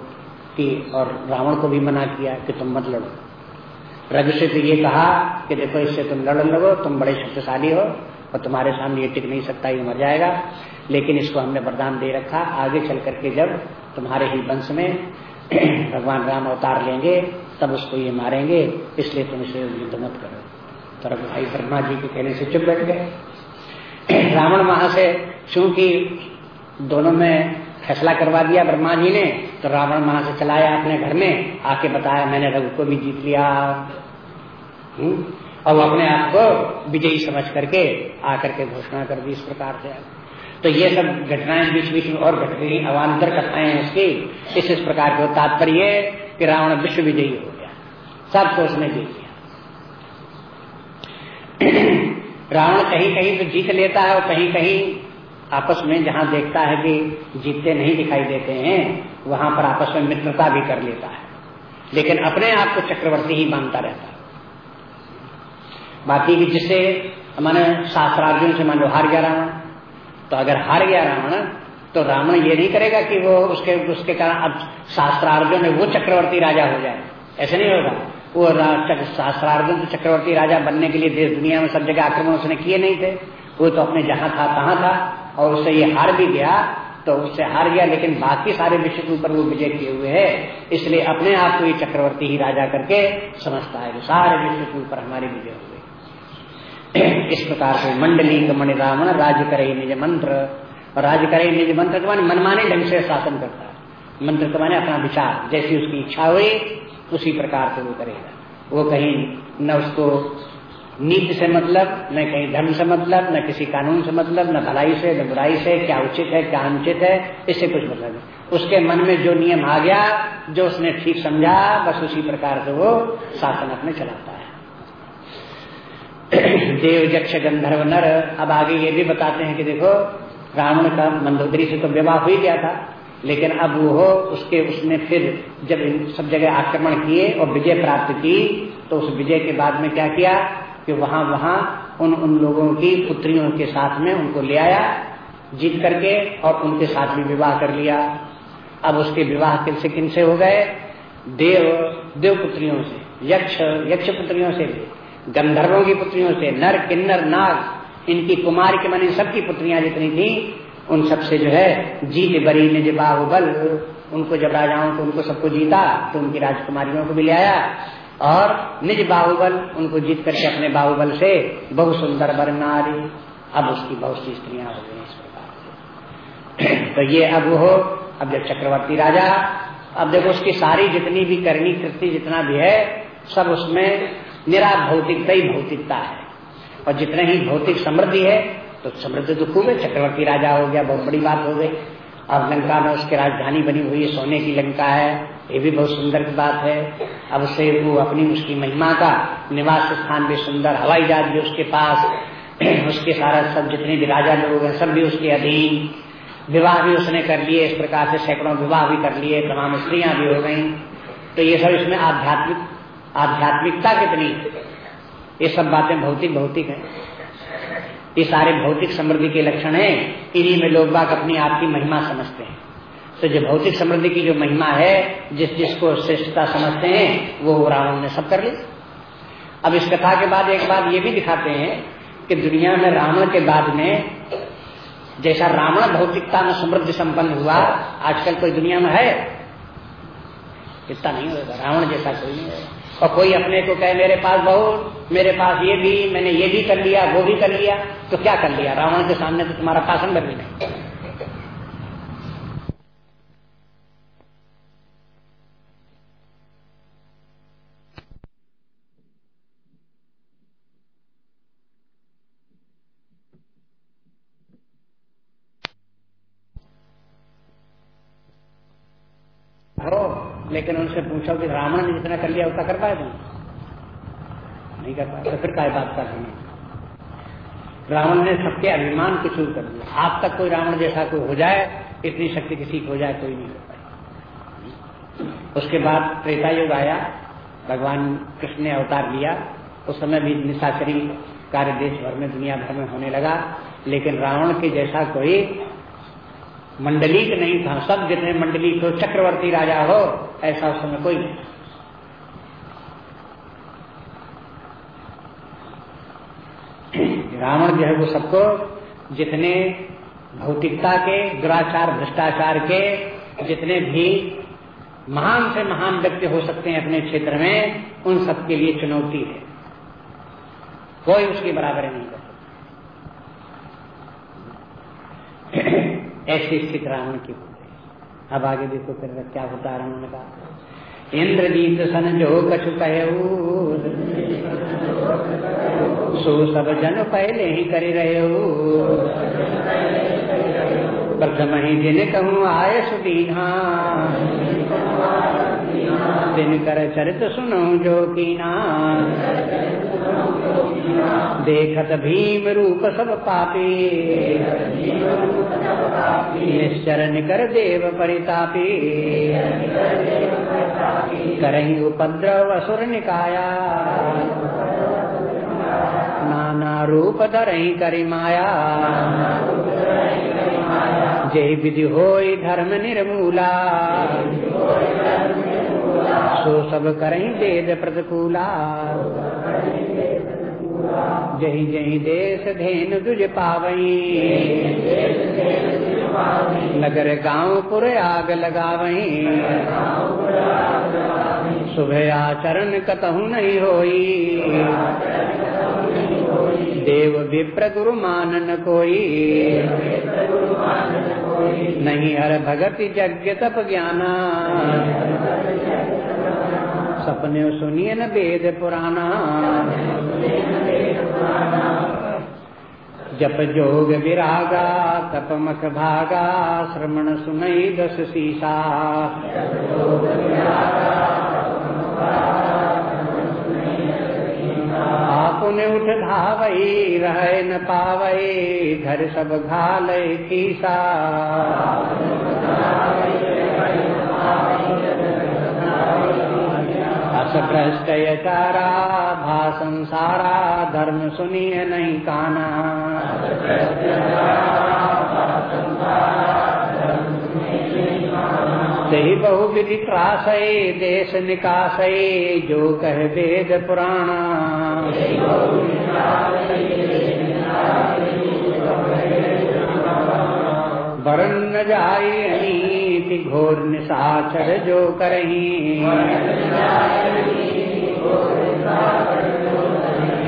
कि, और रावण को भी मना किया कि तुम मत लड़ो। रघु से तो ये कहा कि देखो, इससे तुम लड़ लगो, तुम बड़े शक्तिशाली हो और तुम्हारे सामने ये टिक नहीं सकता, ये मर जाएगा। लेकिन इसको हमने वरदान दे रखा, आगे चल करके जब तुम्हारे ही वंश में भगवान राम अवतार लेंगे, तब उसको ये मारेंगे, इसलिए तुम इसे युद्ध मत करो। तो रघु भाई ब्रह्मा जी के कहने से चुप बैठ गए। रावण वहाँ से, चूँकि दोनों में फैसला करवा दिया ब्रह्मा जी ने तो रावण वहाँ से चलाया अपने घर में, आके बताया, मैंने रघु को भी जीत लिया। हम्म? और वो अपने आप को विजयी समझ करके आकर के घोषणा कर दी इस प्रकार से। तो ये सब घटनाएँ बीच बीच में और घट गई अवान्तर कथाएँ हैं इसकी। इस इस प्रकार के तात्पर्य कि रावण विश्व विजयी हो गया। सबको उसने जीत लिया रावण कहीं कहीं तो जीत लेता है और कहीं कहीं आपस में जहाँ देखता है कि जीतते नहीं दिखाई देते हैं, वहाँ पर आपस में मित्रता भी कर लेता है। लेकिन अपने आप को चक्रवर्ती ही मानता रहता है। बाकी भी जिससे मैंने शास्त्रार्जुन से मान लो हार गया रावण तो अगर हार गया रावण तो रावण ये नहीं करेगा कि वो उसके उसके कारण अब शास्त्रार्जुन है, वो चक्रवर्ती राजा हो जाए। ऐसे नहीं होगा। वो शास्त्रार्जुन तो चक्रवर्ती राजा बनने के लिए देश दुनिया में सब जगह आक्रमण उसने किए नहीं थे। वो तो अपने जहाँ था, तहां था और उससे ये हार भी गया तो उससे हार गया, लेकिन बाकी सारे विश्व के ऊपर वो विजय किए हुए है। इसलिए अपने आप को ये चक्रवर्ती ही राजा करके समझता है सारे विश्व के ऊपर हमारे विजय हुए। इस प्रकार से मंडली मणि रावण राज करे निज मंत्र। और राज करे निज मंत्र के माने मनमाने ढंग से शासन करता है। मंत्र के माने अपना विचार, जैसी उसकी इच्छा हुई उसी प्रकार से वो करेगा। वो कहीं न उसको नीति से मतलब न कहीं धर्म से मतलब न किसी कानून से मतलब न भलाई से, न बुराई से, क्या उचित है, क्या अनुचित है, इससे कुछ मतलब नहीं। उसके मन में जो नियम आ गया, जो उसने ठीक समझा, बस उसी प्रकार से वो शासन अपने चलाता है। देव यक्ष गंधर्व नर, अब आगे ये भी बताते हैं कि देखो, रावण का मंदोदरी से तो विवाह हो ही गया था। लेकिन अब वो उसके, उसने फिर जब सब जगह आक्रमण किए और विजय प्राप्त की तो उस विजय के बाद में क्या किया कि वहाँ वहाँ उन उन लोगों की पुत्रियों के साथ में उनको ले आया, जीत करके और उनके साथ भी विवाह कर लिया। अब उसके विवाह किनसे किनसे हो गए? देव देव पुत्रियों से, यक्ष यक्ष पुत्रियों से गंधर्वों की पुत्रियों से, नर, किन्नर, नाग, इनकी कुमार के मनी सबकी पुत्रियाँ जितनी थी उन सबसे जो है, जीत बरी निज बाहुबल। उनको जब राजाओं को, उनको सबको जीता तो उनकी राजकुमारियों को भी ले आया। और निज बाहुबल, उनको जीत करके अपने बाहुबल से बहुत सुंदर बर नारी। अब उसकी बहुत सी स्त्रियाँ हो गई इस प्रकार से। तो ये अब हो, अब जब चक्रवर्ती राजा, अब देखो उसकी सारी जितनी भी करनी कृति जितना भी है, सब उसमें निरा भौतिकता ही भौतिकता है। और जितने ही भौतिक समृद्धि है तो समृद्धि तो खूब है चक्रवर्ती राजा हो गया, बहुत बड़ी बात हो गई। अब लंका में उसकी राजधानी बनी हुई है, सोने की लंका है, ये भी बहुत सुंदर की बात है। अब से वो अपनी उसकी महिमा का निवास स्थान भी सुंदर, हवाई जहाज़ भी उसके पास, उसके सारा सब जितने भी राजा लोग हैं, सब भी उसके अधीन। विवाह भी उसने कर लिए, इस प्रकार से सैकड़ों विवाह भी कर लिए तमाम स्त्रियाँ भी हो गई। तो ये सब इसमें आध्यात्मिक, आध्यात्मिकता कितनी? ये सब बातें भौतिक भौतिक है। ये सारे भौतिक समृद्धि के लक्षण हैं, इन्हीं में लोग बाग अपनी आप की महिमा समझते हैं। तो जो भौतिक समृद्धि की जो महिमा है, जिस जिसको श्रेष्ठता समझते हैं, वो रावण ने सब कर ली अब इस कथा के बाद एक बात ये भी दिखाते हैं कि दुनिया में रावण के बाद में जैसा रावण भौतिकता में समृद्धि संपन्न हुआ, आजकल कोई दुनिया में है? इतना नहीं होगा रावण जैसा कोई नहीं होगा और कोई अपने को कहे, मेरे पास बहुत मेरे पास ये भी, मैंने ये भी कर लिया, वो भी कर लिया तो क्या कर लिया? रावण के सामने तो तुम्हारा शासन भी नहीं लेकिन उनसे पूछो कि रावण ने जितना कर लिया, उतना कर पाए तुम नहीं कर पाए तो फिर काय बात कर रहे रावण ने सबके अभिमान को चूर कर दिया। आज तक कोई रावण जैसा कोई हो जाए, इतनी शक्ति किसी को हो जाए, कोई नहीं कर पाए उसके बाद त्रेता युग आया, भगवान कृष्ण ने अवतार लिया। उस समय भी निशाचरी कार्य देश भर में दुनिया भर में होने लगा। लेकिन रावण के जैसा कोई मंडलीक नहीं था, सब जितने मंडली को चक्रवर्ती राजा हो, ऐसा उस समय कोई नहीं। रावण जो है वो सबको जितने भौतिकता के, दुराचार, भ्रष्टाचार के, जितने भी महान से महान व्यक्ति हो सकते हैं अपने क्षेत्र में, उन सबके लिए चुनौती है। कोई उसकी बराबरी नहीं कर ऐसी स्थिति रावण की हो। अब आगे देखो फिर क्या होता है, रावण का इंद्रजीत सन जो कछु कहे सो सब जन पहले ही कर रहे हो प्रथम ही दिन कहूँ आय सुदीना दिन कर चरित सुनो जो की ना देखत भीम रूप सब पापी। निश्चर निकर देव परितापी। करही उपद्रव असुर निकाया। नाना रूप धरही करी माया। जय विधि हो धर्म निर्मूला। सो सब करें वेद प्रतिकूला। जही जही देश धेन दुज पावई। नगर गाँव पुर आग लगावई। सुबह आचरण कतहु नहीं होई। देव विप्र गुरु मानन कोई। नहीं हर भगति यज्ञ तप ज्ञाना। सपने सुनिए न वेद पुराना। जप जोग विरागा, तप मख भागा, श्रवण सुनई दस सीसा। आपने उठ धावई, रह न पावई, घर सब घाल खीसा भ्रष्ट भा संसारा धर्म सुनिए नहीं काना। सही बहु विधि त्रास देश निकास जो कह वेद पुराणा। वरण जाय घोर निशाचर जो करही।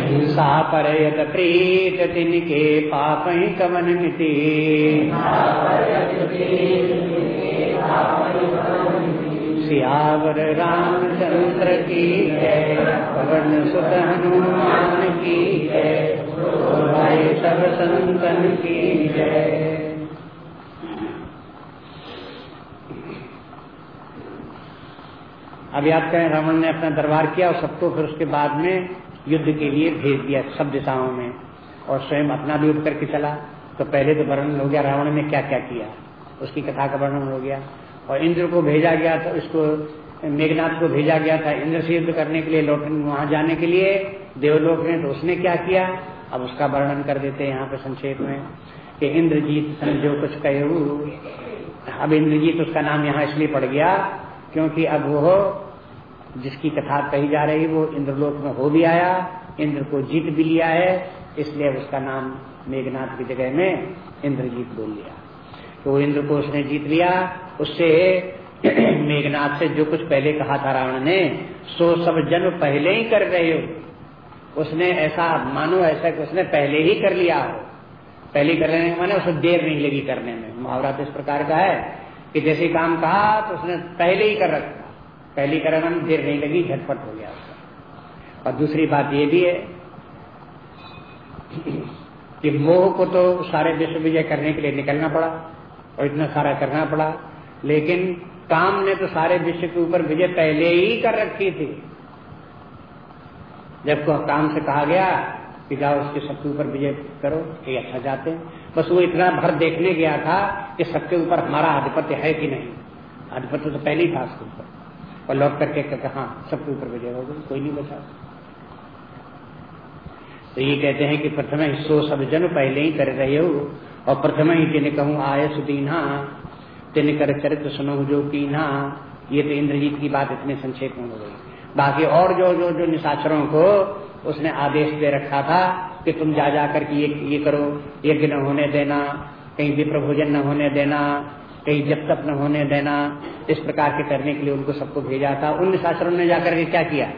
हिंसा पर यत प्रीत तिनके पाप ही कवन मिति सियावर रामचंद्र की है, पवन सुत हनुमान की है सब संतन की है। अब याद करें, रावण ने अपना दरबार किया और सबको फिर उसके बाद में युद्ध के लिए भेज दिया, सब दिशाओं में। और स्वयं अपना भी उठ करके चला। तो पहले तो वर्णन हो गया रावण ने क्या क्या। किया उसकी कथा का वर्णन हो गया। और इंद्र को भेजा गया था, उसको, मेघनाथ को भेजा गया था इंद्र से युद्ध करने के लिए, लौटन, वहाँ जाने के लिए। देवलोक में तो उसने क्या किया? अब उसका वर्णन कर देते हैं यहाँ पे संक्षेप में कि इंद्रजीत समझो कुछ कहो अब इंद्रजीत उसका नाम यहाँ इसलिए पड़ गया क्योंकि अब वो जिसकी कथा कही जा रही, वो इंद्रलोक में हो भी आया, इंद्र को जीत भी लिया है, इसलिए उसका नाम मेघनाथ की जगह में इंद्रजीत बोल लिया। तो इंद्र को उसने जीत लिया। उससे मेघनाथ से जो कुछ पहले कहा था रावण ने, सो सब जन्म पहले ही कर रहे हो। उसने ऐसा, मानो ऐसा कि उसने पहले ही कर लिया हो। पहले करने में माने उसे देर नहीं लगी करने में। मुहावरा तो इस प्रकार का है। कि जैसे काम कहा तो उसने पहले ही कर रखा। पहली करने में देर नहीं लगी, झटपट हो गया उसका। और दूसरी बात ये भी है कि मोह को तो सारे विश्व विजय करने के लिए निकलना पड़ा, और इतना सारा करना पड़ा। लेकिन काम ने तो सारे विश्व के ऊपर विजय पहले ही कर रखी थी। जब को काम से कहा गया कि जाओ उसके सबके ऊपर विजय करो, ये अच्छा जाते हैं। बस वो इतना भर देखने गया था कि सबके ऊपर हमारा आधिपत्य है कि नहीं। आधिपत्य तो पहले ही था उसके ऊपर। और लौट करके कहते हाँ सबके ऊपर विजय हो गई कोई नहीं बचा। तो ये कहते हैं कि प्रथम हिस्सो सब जन पहले ही कर रहे हो, और प्रथम ही जिन्हें कहूँ, आय सुदीना तिन कर चरित्र सुनो जो कीना ये तो इंद्रजीत की बात इतने संक्षेप में हो गई। बाकी और जो जो जो निशाचरों को उसने आदेश दे रखा था कि तुम जा जा करके ये ये करो यज्ञ न होने देना, कहीं विप्र भोजन न होने देना, कहीं जब तक न होने देना, इस प्रकार के करने के लिए उनको सबको भेजा था। उन शास्त्रों ने जाकर के क्या किया?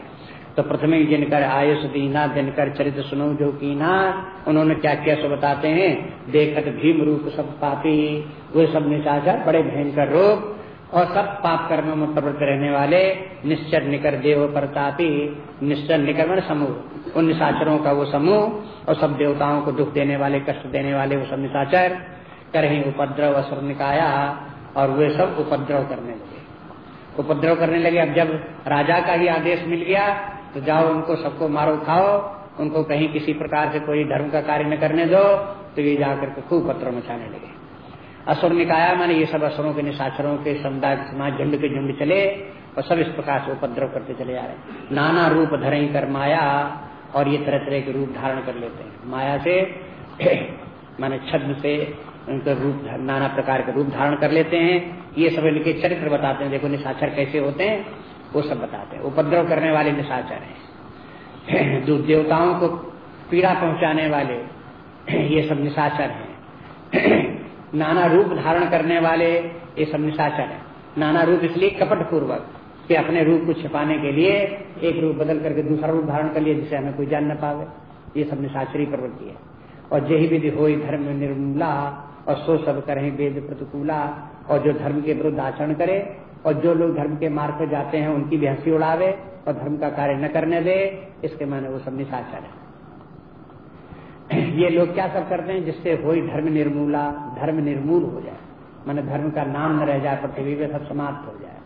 तो प्रथम जिनकर आयुष दीना, दिनकर चरित्र सुनो, जो कीना, उन्होंने क्या किया सो बताते हैं। देखत भीम रूप सब पापी, वे सब निशाचर, बड़े भयंकर रूप और सब पाप कर्मों में प्रवृत्त रहने वाले निश्चर निकर देव प्रतापी, निश्चर निकर मन समूह, उन निशाचरों का वो समूह और सब देवताओं को दुख देने वाले, कष्ट देने वाले वो सब निशाचर करें उपद्रव असुर निकाया और वे सब उपद्रव करने लगे। उपद्रव करने लगे, अब जब राजा का ही आदेश मिल गया तो जाओ उनको सबको मारो खाओ, उनको कहीं किसी प्रकार से कोई धर्म का कार्य न करने दो तो ये जाकर के खूब पत्र मचाने लगे। असुर निकाया माने ये सब असुरों के निशाचरों के समुदाय समाज झुंड के झुंड चले और सब इस प्रकार से उपद्रव करते चले जा रहे नाना रूप धरे कर माया और ये तरह तरह के रूप धारण कर लेते हैं। माया से, माने छद्म से उनके रूप नाना प्रकार के रूप धारण कर लेते हैं। ये सब इनके चरित्र बताते हैं। देखो, निशाचर कैसे होते हैं? वो सब बताते हैं। उपद्रव करने वाले निशाचर हैं। जो देवताओं को पीड़ा पहुँचाने वाले ये सब निशाचर हैं। नाना रूप धारण करने वाले ये सब निशाचर है। नाना रूप इसलिए कपट पूर्वक कि अपने रूप को छिपाने के लिए एक रूप बदल करके दूसरा रूप धारण कर लिया जिसे हमें कोई जान न पावे। ये सब निशाचरी प्रवृत्ति है। और जही विधि हो धर्म निर्मूला, और सो सब करें वेद प्रतिकूला, और जो धर्म के विरुद्ध आचरण करे, और जो लोग धर्म के मार्ग पर जाते हैं उनकी भी हँसी उड़ावे, और धर्म का कार्य न करने दे, इसके माने वो सब निशाचर है। ये लोग क्या सब करते हैं जिससे हो धर्म निर्मूला, धर्म निर्मूल हो जाए। माने धर्म का नाम न रह जाए, पृथ्वी पे सब समाप्त हो जाए।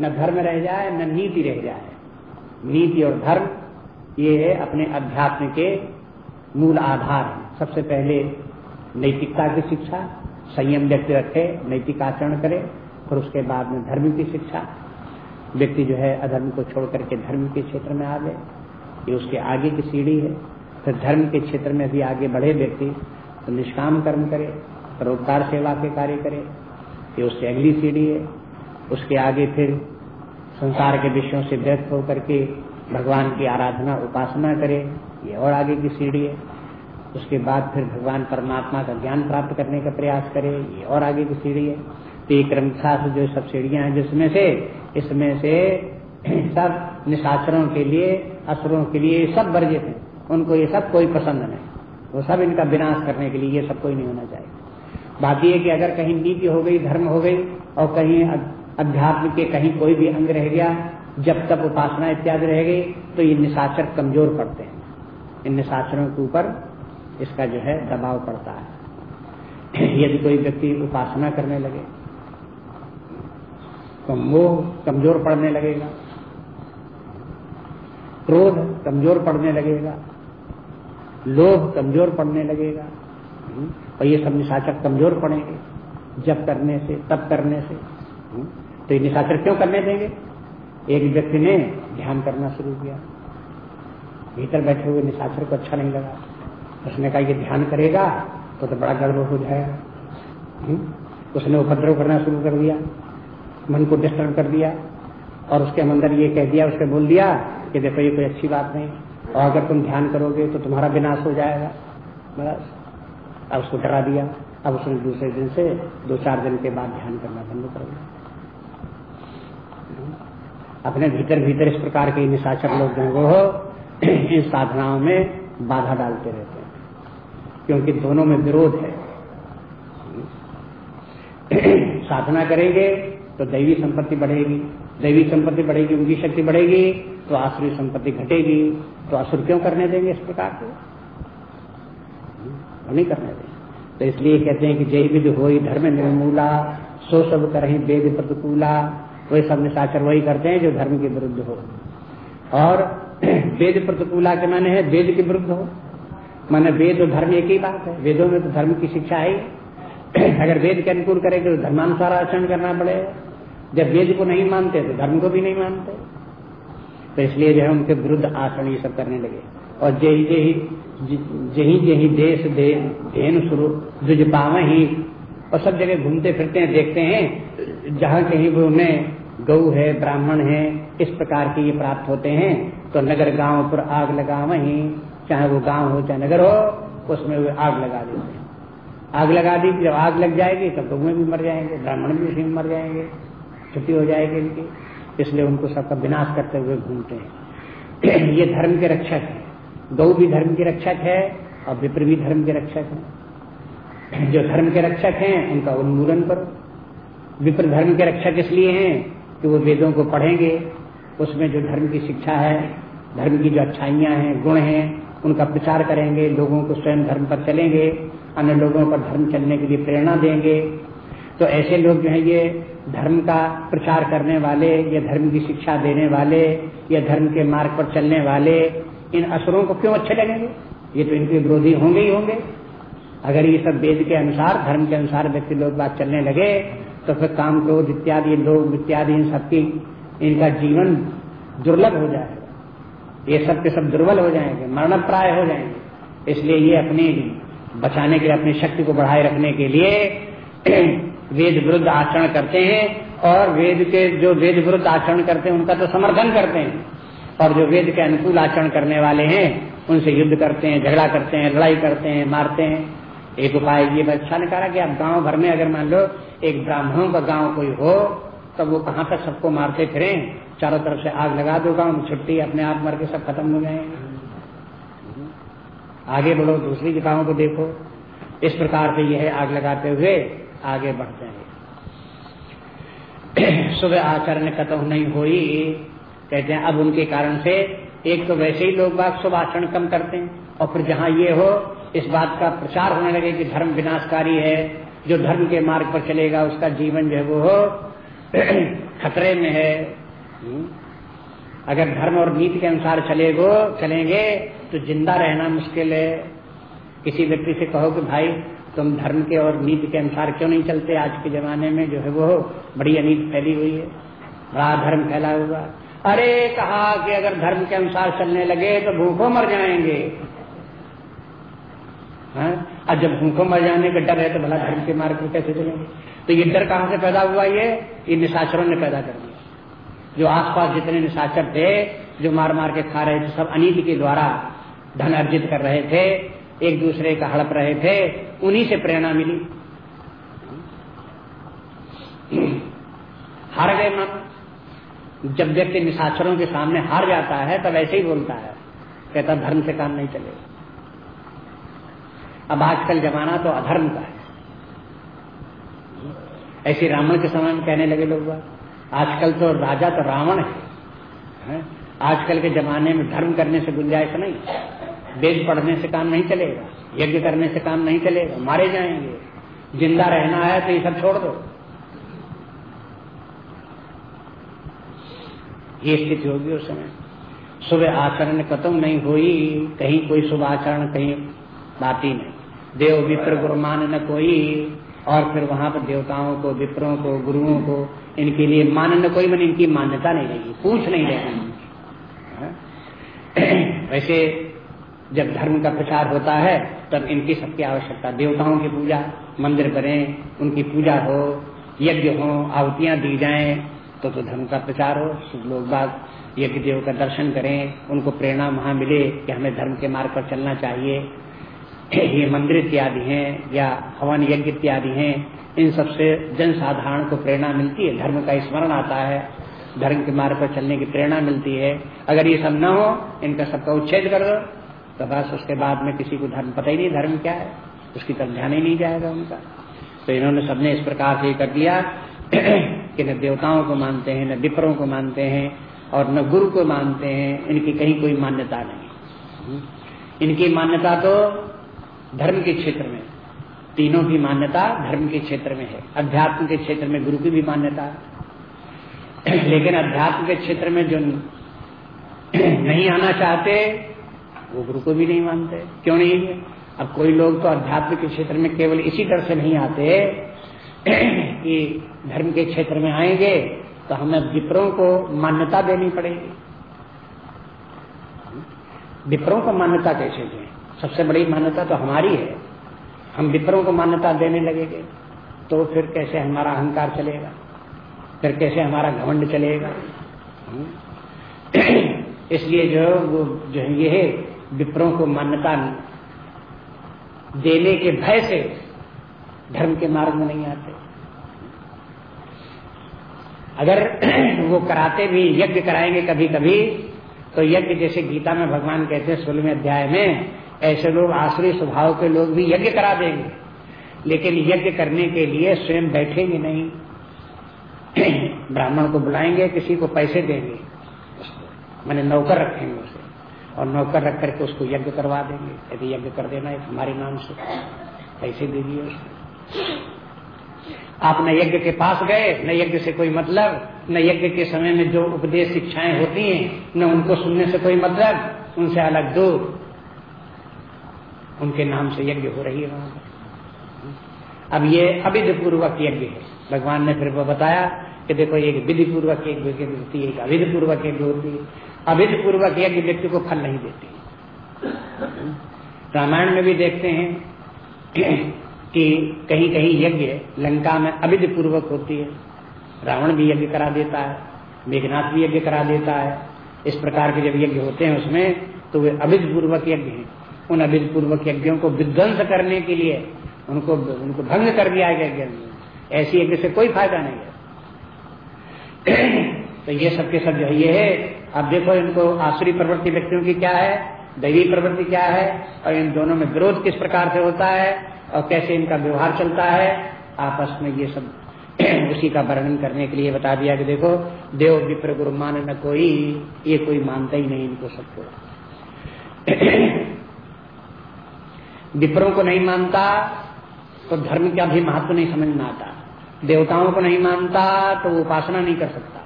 न धर्म रह जाए, न नीति रह जाए। नीति और धर्म, ये अपने अध्यात्म के मूल आधार है। सबसे पहले नैतिकता की शिक्षा, संयम व्यक्ति रखे, नैतिक आचरण करे, फिर उसके बाद में धर्म की शिक्षा। व्यक्ति जो है अधर्म को छोड़ करके धर्म के क्षेत्र में आ गए। ये उसके आगे की सीढ़ी है। फिर धर्म के क्षेत्र में भी आगे बढ़े व्यक्ति तो निष्काम कर्म करे, परोपकार सेवा के कार्य करे ये उससे अगली सीढ़ी है, उसके आगे फिर संसार के विषयों से व्यस्त होकर के भगवान की आराधना, उपासना करे, ये और आगे की सीढ़ी है। उसके बाद फिर भगवान परमात्मा का ज्ञान प्राप्त करने का प्रयास करे, ये और आगे की सीढ़ी है। तो ये क्रमशास्त्र जो सब सीढ़ियाँ हैं, जिसमें से, इसमें से सब निशाचरों के लिए, असुरों के लिए सब वर्जित है। उनको ये सब कोई पसंद नहीं। वो सब इनका विनाश करने के लिए ये सब कोई नहीं होना चाहिए। बाकी है कि अगर कहीं नीति हो गई, धर्म हो गई, और कहीं अध्यात्म के कहीं कोई भी अंग रह गया, जब तक उपासना इत्यादि रह गई तो ये निशाचर कमज़ोर पड़ते हैं। इन निशाचरों के ऊपर इसका जो है दबाव पड़ता है। यदि कोई व्यक्ति उपासना करने लगे तो मोह कमज़ोर पड़ने लगेगा। क्रोध कमज़ोर पड़ने लगेगा। लोभ कमज़ोर पड़ने लगेगा। और ये सब निशाचर कमज़ोर पड़ेंगे। जब करने से, तब करने से। तो ये निशाचर क्यों करने देंगे? एक व्यक्ति ने ध्यान करना शुरू किया। भीतर बैठे हुए निशाचर को अच्छा नहीं लगा। उसने कहा, ये ध्यान करेगा तो तो बड़ा गड़बड़ हो जाएगा। उसने उपद्रव करना शुरू कर दिया। मन को डिस्टर्ब कर दिया। और उसके अंदर ये कह दिया उसके बोल दिया कि देखो, ये कोई अच्छी बात नहीं। और अगर तुम ध्यान करोगे तो तुम्हारा विनाश हो जाएगा। बस। अब उसको डरा दिया। अब उसने दूसरे दिन से दो चार दिन के बाद ध्यान करना बंद कर दिया। अपने भीतर भीतर इस प्रकार के निशाचर लोग जो वो इन साधनाओं में बाधा डालते रहते हैं। क्योंकि दोनों में विरोध है। साधना करेंगे तो दैवी संपत्ति बढ़ेगी। दैवी संपत्ति बढ़ेगी, उनकी शक्ति बढ़ेगी तो आसुरी संपत्ति घटेगी तो असुर क्यों करने देंगे इस प्रकार के नहीं करने देंगे। तो इसलिए कहते हैं कि जय विधि हो धर्म निर्मूला, सो सब करें वेद प्रतिकूला। वही सब निशाचर वही करते हैं जो धर्म के विरुद्ध हो। और वेद प्रतिकूला के माने है वेद के विरुद्ध हो। माने वेद और धर्म एक ही बात है। वेदों में तो धर्म की शिक्षा है अगर वेद के अनुकूल करेंगे तो धर्मानुसार आचरण करना पड़ेगा। जब वेद को नहीं मानते तो धर्म को भी नहीं मानते। तो इसलिए जो है उनके विरुद्ध आचरण ये सब करने लगे। और जही जही जही जही देश धेन शुरू दुज पावे ही और सब जगह घूमते फिरते हैं, देखते हैं, जहाँ कहीं भी उन्हें गौ है, ब्राह्मण है, इस प्रकार के ये प्राप्त होते हैं तो नगर गाँव पर आग लगा वहीं चाहे वो गाँव हो, चाहे नगर हो, उसमें वे आग लगा देते हैं। आग लगा दी, जब आग लग जाएगी, तब गौएँ भी मर जाएँगे, ब्राह्मण भी उसी में मर जाएँगे। छुट्टी हो जाएगी इनकी, इसलिए उनको सबका विनाश करते हुए घूमते हैं। ये धर्म के रक्षक है। गौ भी धर्म के रक्षक है और विप्र भी धर्म के रक्षक है। जो धर्म के रक्षक हैं, उनका उन्मूलन करो। विप्र धर्म के रक्षक इसलिए हैं कि वो वेदों को पढ़ेंगे। उसमें जो धर्म की शिक्षा है, धर्म की जो अच्छाइयाँ हैं, गुण हैं, उनका प्रचार करेंगे। लोगों को स्वयं धर्म पर चलेंगे। अन्य लोगों पर धर्म चलने के लिए प्रेरणा देंगे। तो ऐसे लोग जो है ये धर्म का प्रचार करने वाले, या धर्म की शिक्षा देने वाले, या धर्म के मार्ग पर चलने वाले, इन असुरों को क्यों अच्छे लगेंगे? ये तो इनके विरोधी होंगे ही होंगे। अगर ये सब वेद के अनुसार, धर्म के अनुसार व्यक्ति लोग बात चलने लगे तो फिर काम क्रोध इत्यादि लोग इत्यादि, इन सबकी इनका जीवन दुर्लभ हो जाएगा ये सब के सब दुर्बल हो जाएँगे मरण प्राय हो जाएँगे। इसलिए ये अपने बचाने के लिए, अपनी शक्ति को बढ़ाए रखने के लिए वेद विरुद्ध आचरण करते हैं और वेद के जो वेद विरुद्ध आचरण करते हैं, उनका तो समर्थन करते हैं। और जो वेद के अनुकूल आचरण करने वाले हैं, उनसे युद्ध करते हैं, झगड़ा करते हैं, लड़ाई करते हैं, मारते हैं। एक उपाय ये अच्छा ने कहा कि आप गाँव भर में अगर मान लो एक ब्राह्मणों का गाँव कोई हो तब वो कहाँ तक सबको मारते फिरे? चारों तरफ़ से आग लगा दो गाँव छुट्टी, अपने आप मर के सब खत्म हो जाएँगे आगे बढ़ो, दूसरी जगहों को देखो। इस प्रकार से यह आग लगाते हुए आगे बढ़ते हैं। सुबह आचरण कतव नहीं हुई। कहते हैं, अब उनके कारण से एक तो वैसे ही लोग बाग शुभ आचरण कम करते हैं। और फिर जहाँ ये हो, इस बात का प्रचार होने लगे कि धर्म विनाशकारी है, जो धर्म के मार्ग पर चलेगा, उसका जीवन जो है वो खतरे में है। हम्म। अगर धर्म और नीति के अनुसार चलेगो, चलेंगे तो ज़िंदा रहना मुश्किल है। किसी व्यक्ति से कहो कि, भाई तुम धर्म के और नीति के अनुसार क्यों नहीं चलते? आज के जमाने में जो है वो बड़ी अनीति फैली हुई है। बड़ा धर्म फैला हुआ अरे कहा कि अगर धर्म के अनुसार चलने लगे तो भूखों मर जाएँगे। हाँ? और जब भूखों मर जाने का डर है तो भला धर्म के मार्ग में कैसे चलेंगे? तो ये डर कहाँ से पैदा हुआ ये? ये निशाचरों ने पैदा कर दिया। जो आसपास जितने निशाचर थे, जो मार मार के खा रहे थे, सब अनिति के द्वारा धन अर्जित कर रहे थे एक दूसरे का हड़प रहे थे, उन्हीं से प्रेरणा मिली। हार गए मन जब व्यक्ति निशाचरों के सामने हार जाता है, तब ऐसे ही बोलता है, कहता धर्म से काम नहीं चलेगा अब आजकल जमाना तो अधर्म का है। ऐसे रावण के समय में कहने लगे लोग आजकल तो राजा तो रावण है? आजकल के जमाने में धर्म करने से गुंजाइश नहीं। वेद पढ़ने से काम नहीं चलेगा, यज्ञ करने से काम नहीं चलेगा, मारे जाएँगे। ज़िंदा रहना है तो ये सब छोड़ दो। ये स्थिति होगी उस समय। शुभ आचरण खत्म नहीं हुई, कहीं कोई शुभ आचरण, कहीं बात ही नहीं। देव विप्र गुरुमान न कोई, और फिर वहाँ पर देवताओं को, विप्रों को, गुरुओं को, इनके लिए मान न कोई, मैंने इनकी मान्यता नहीं रहेगी पूछ नहीं रहेगी वैसे जब धर्म का प्रचार होता है, तब इनकी सबकी आवश्यकता, देवताओं की पूजा, मंदिर बने उनकी पूजा हो, यज्ञ हो, आहुतियाँ दी जाएँ तो तो धर्म का प्रचार हो लोग बाग, यज्ञ देव का दर्शन करें, उनको प्रेरणा वहाँ मिले कि हमें धर्म के मार्ग पर चलना चाहिए। ये मंदिर इत्यादि हैं, या हवन यज्ञ इत्यादि हैं, इन सबसे जन साधारण को प्रेरणा मिलती है, धर्म का स्मरण आता है, धर्म के मार्ग पर चलने की प्रेरणा मिलती है। अगर ये सब न हो, इनका सबका उच्छेद कर दो। तो बस उसके बाद में किसी को धर्म, पता ही नहीं धर्म क्या है। उसकी तरफ़ ध्यान ही नहीं जाएगा उनका। तो इन्होंने सबने इस प्रकार से कर दिया कि न देवताओं को मानते हैं, न विपरों को मानते हैं और न गुरु को मानते हैं। इनकी कहीं कोई मान्यता नहीं। इनकी मान्यता तो धर्म के क्षेत्र में, तीनों की मान्यता धर्म के क्षेत्र में है। अध्यात्म के क्षेत्र में गुरु की भी मान्यता है। लेकिन अध्यात्म के क्षेत्र में जो नहीं आना चाहते वो गुरु को भी नहीं मानते। क्यों नहीं? है अब कोई लोग तो अध्यात्म के क्षेत्र में केवल इसी तरह से नहीं आते कि धर्म के क्षेत्र में आएँगे तो हमें विप्रों को मान्यता देनी पड़ेगी। विप्रों को मान्यता कैसे दें? सबसे बड़ी मान्यता तो हमारी है। हम विप्रों को मान्यता देने लगेंगे तो फिर कैसे हमारा अहंकार चलेगा? फिर कैसे हमारा घमंड चलेगा? इसलिए जो जो है, ये विप्रों को मान्यता देने के भय से धर्म के मार्ग में नहीं आते। अगर वो कराते भी, यज्ञ कराएँगे कभी कभी तो यज्ञ जैसे गीता में भगवान कहते हैं, सोलहवें अध्याय में, ऐसे लोग आश्रय स्वभाव के लोग भी यज्ञ करा देंगे। लेकिन यज्ञ करने के लिए स्वयं बैठेंगे नहीं। ब्राह्मण को बुलाएँगे, किसी को पैसे देंगे। मैंने नौकर रखेंगे उसे। और नौकर रख करके उसको यज्ञ करवा देंगे। यदि यज्ञ कर देना है हमारे नाम से पैसे दे दिए आप न यज्ञ के पास गए, न यज्ञ से कोई मतलब न यज्ञ के समय में जो उपदेश शिक्षाएँ होती हैं, न उनको सुनने से कोई मतलब उनसे अलग दूर उनके नाम से यज्ञ हो रही है। अब ये अविधि पूर्वक यज्ञ है। भगवान ने फिर वो बताया कि देखो, एक विधि पूर्वक यज्ञ होती है, एक अविधि पूर्वक यज्ञ होती है। अविधि पूर्वक यज्ञ व्यक्ति को फल नहीं देती। रामायण में भी देखते हैं कि कहीं कहीं यज्ञ लंका में अविधि पूर्वक होती है। रावण भी यज्ञ करा देता है, मेघनाथ भी यज्ञ करा देता है। इस प्रकार के जब यज्ञ होते हैं उसमें तो वे अविध पूर्वक यज्ञ हैं। उन अविध पूर्वक यज्ञों को विध्वंस करने के लिए उनको उनको भंग कर दिया गया यज्ञ। ऐसी यज्ञ से कोई फ़ायदा नहीं है। तो ये सबके सब जो है, ये है अब देखो इनको आसुरी प्रवृत्ति व्यक्तियों की क्या है? दैवी प्रवृत्ति क्या है? और इन दोनों में विरोध किस प्रकार से होता है? और कैसे इनका व्यवहार चलता है? आपस में ये सब उसी का वर्णन करने के लिए बता दिया कि देखो, देव विप्र गुरु मान न कोई, ये कोई मानता ही नहीं इनको सबको। विप्रों को नहीं मानता तो धर्म का भी महत्व नहीं समझ में आता। देवताओं को नहीं मानता तो उपासना नहीं कर सकता।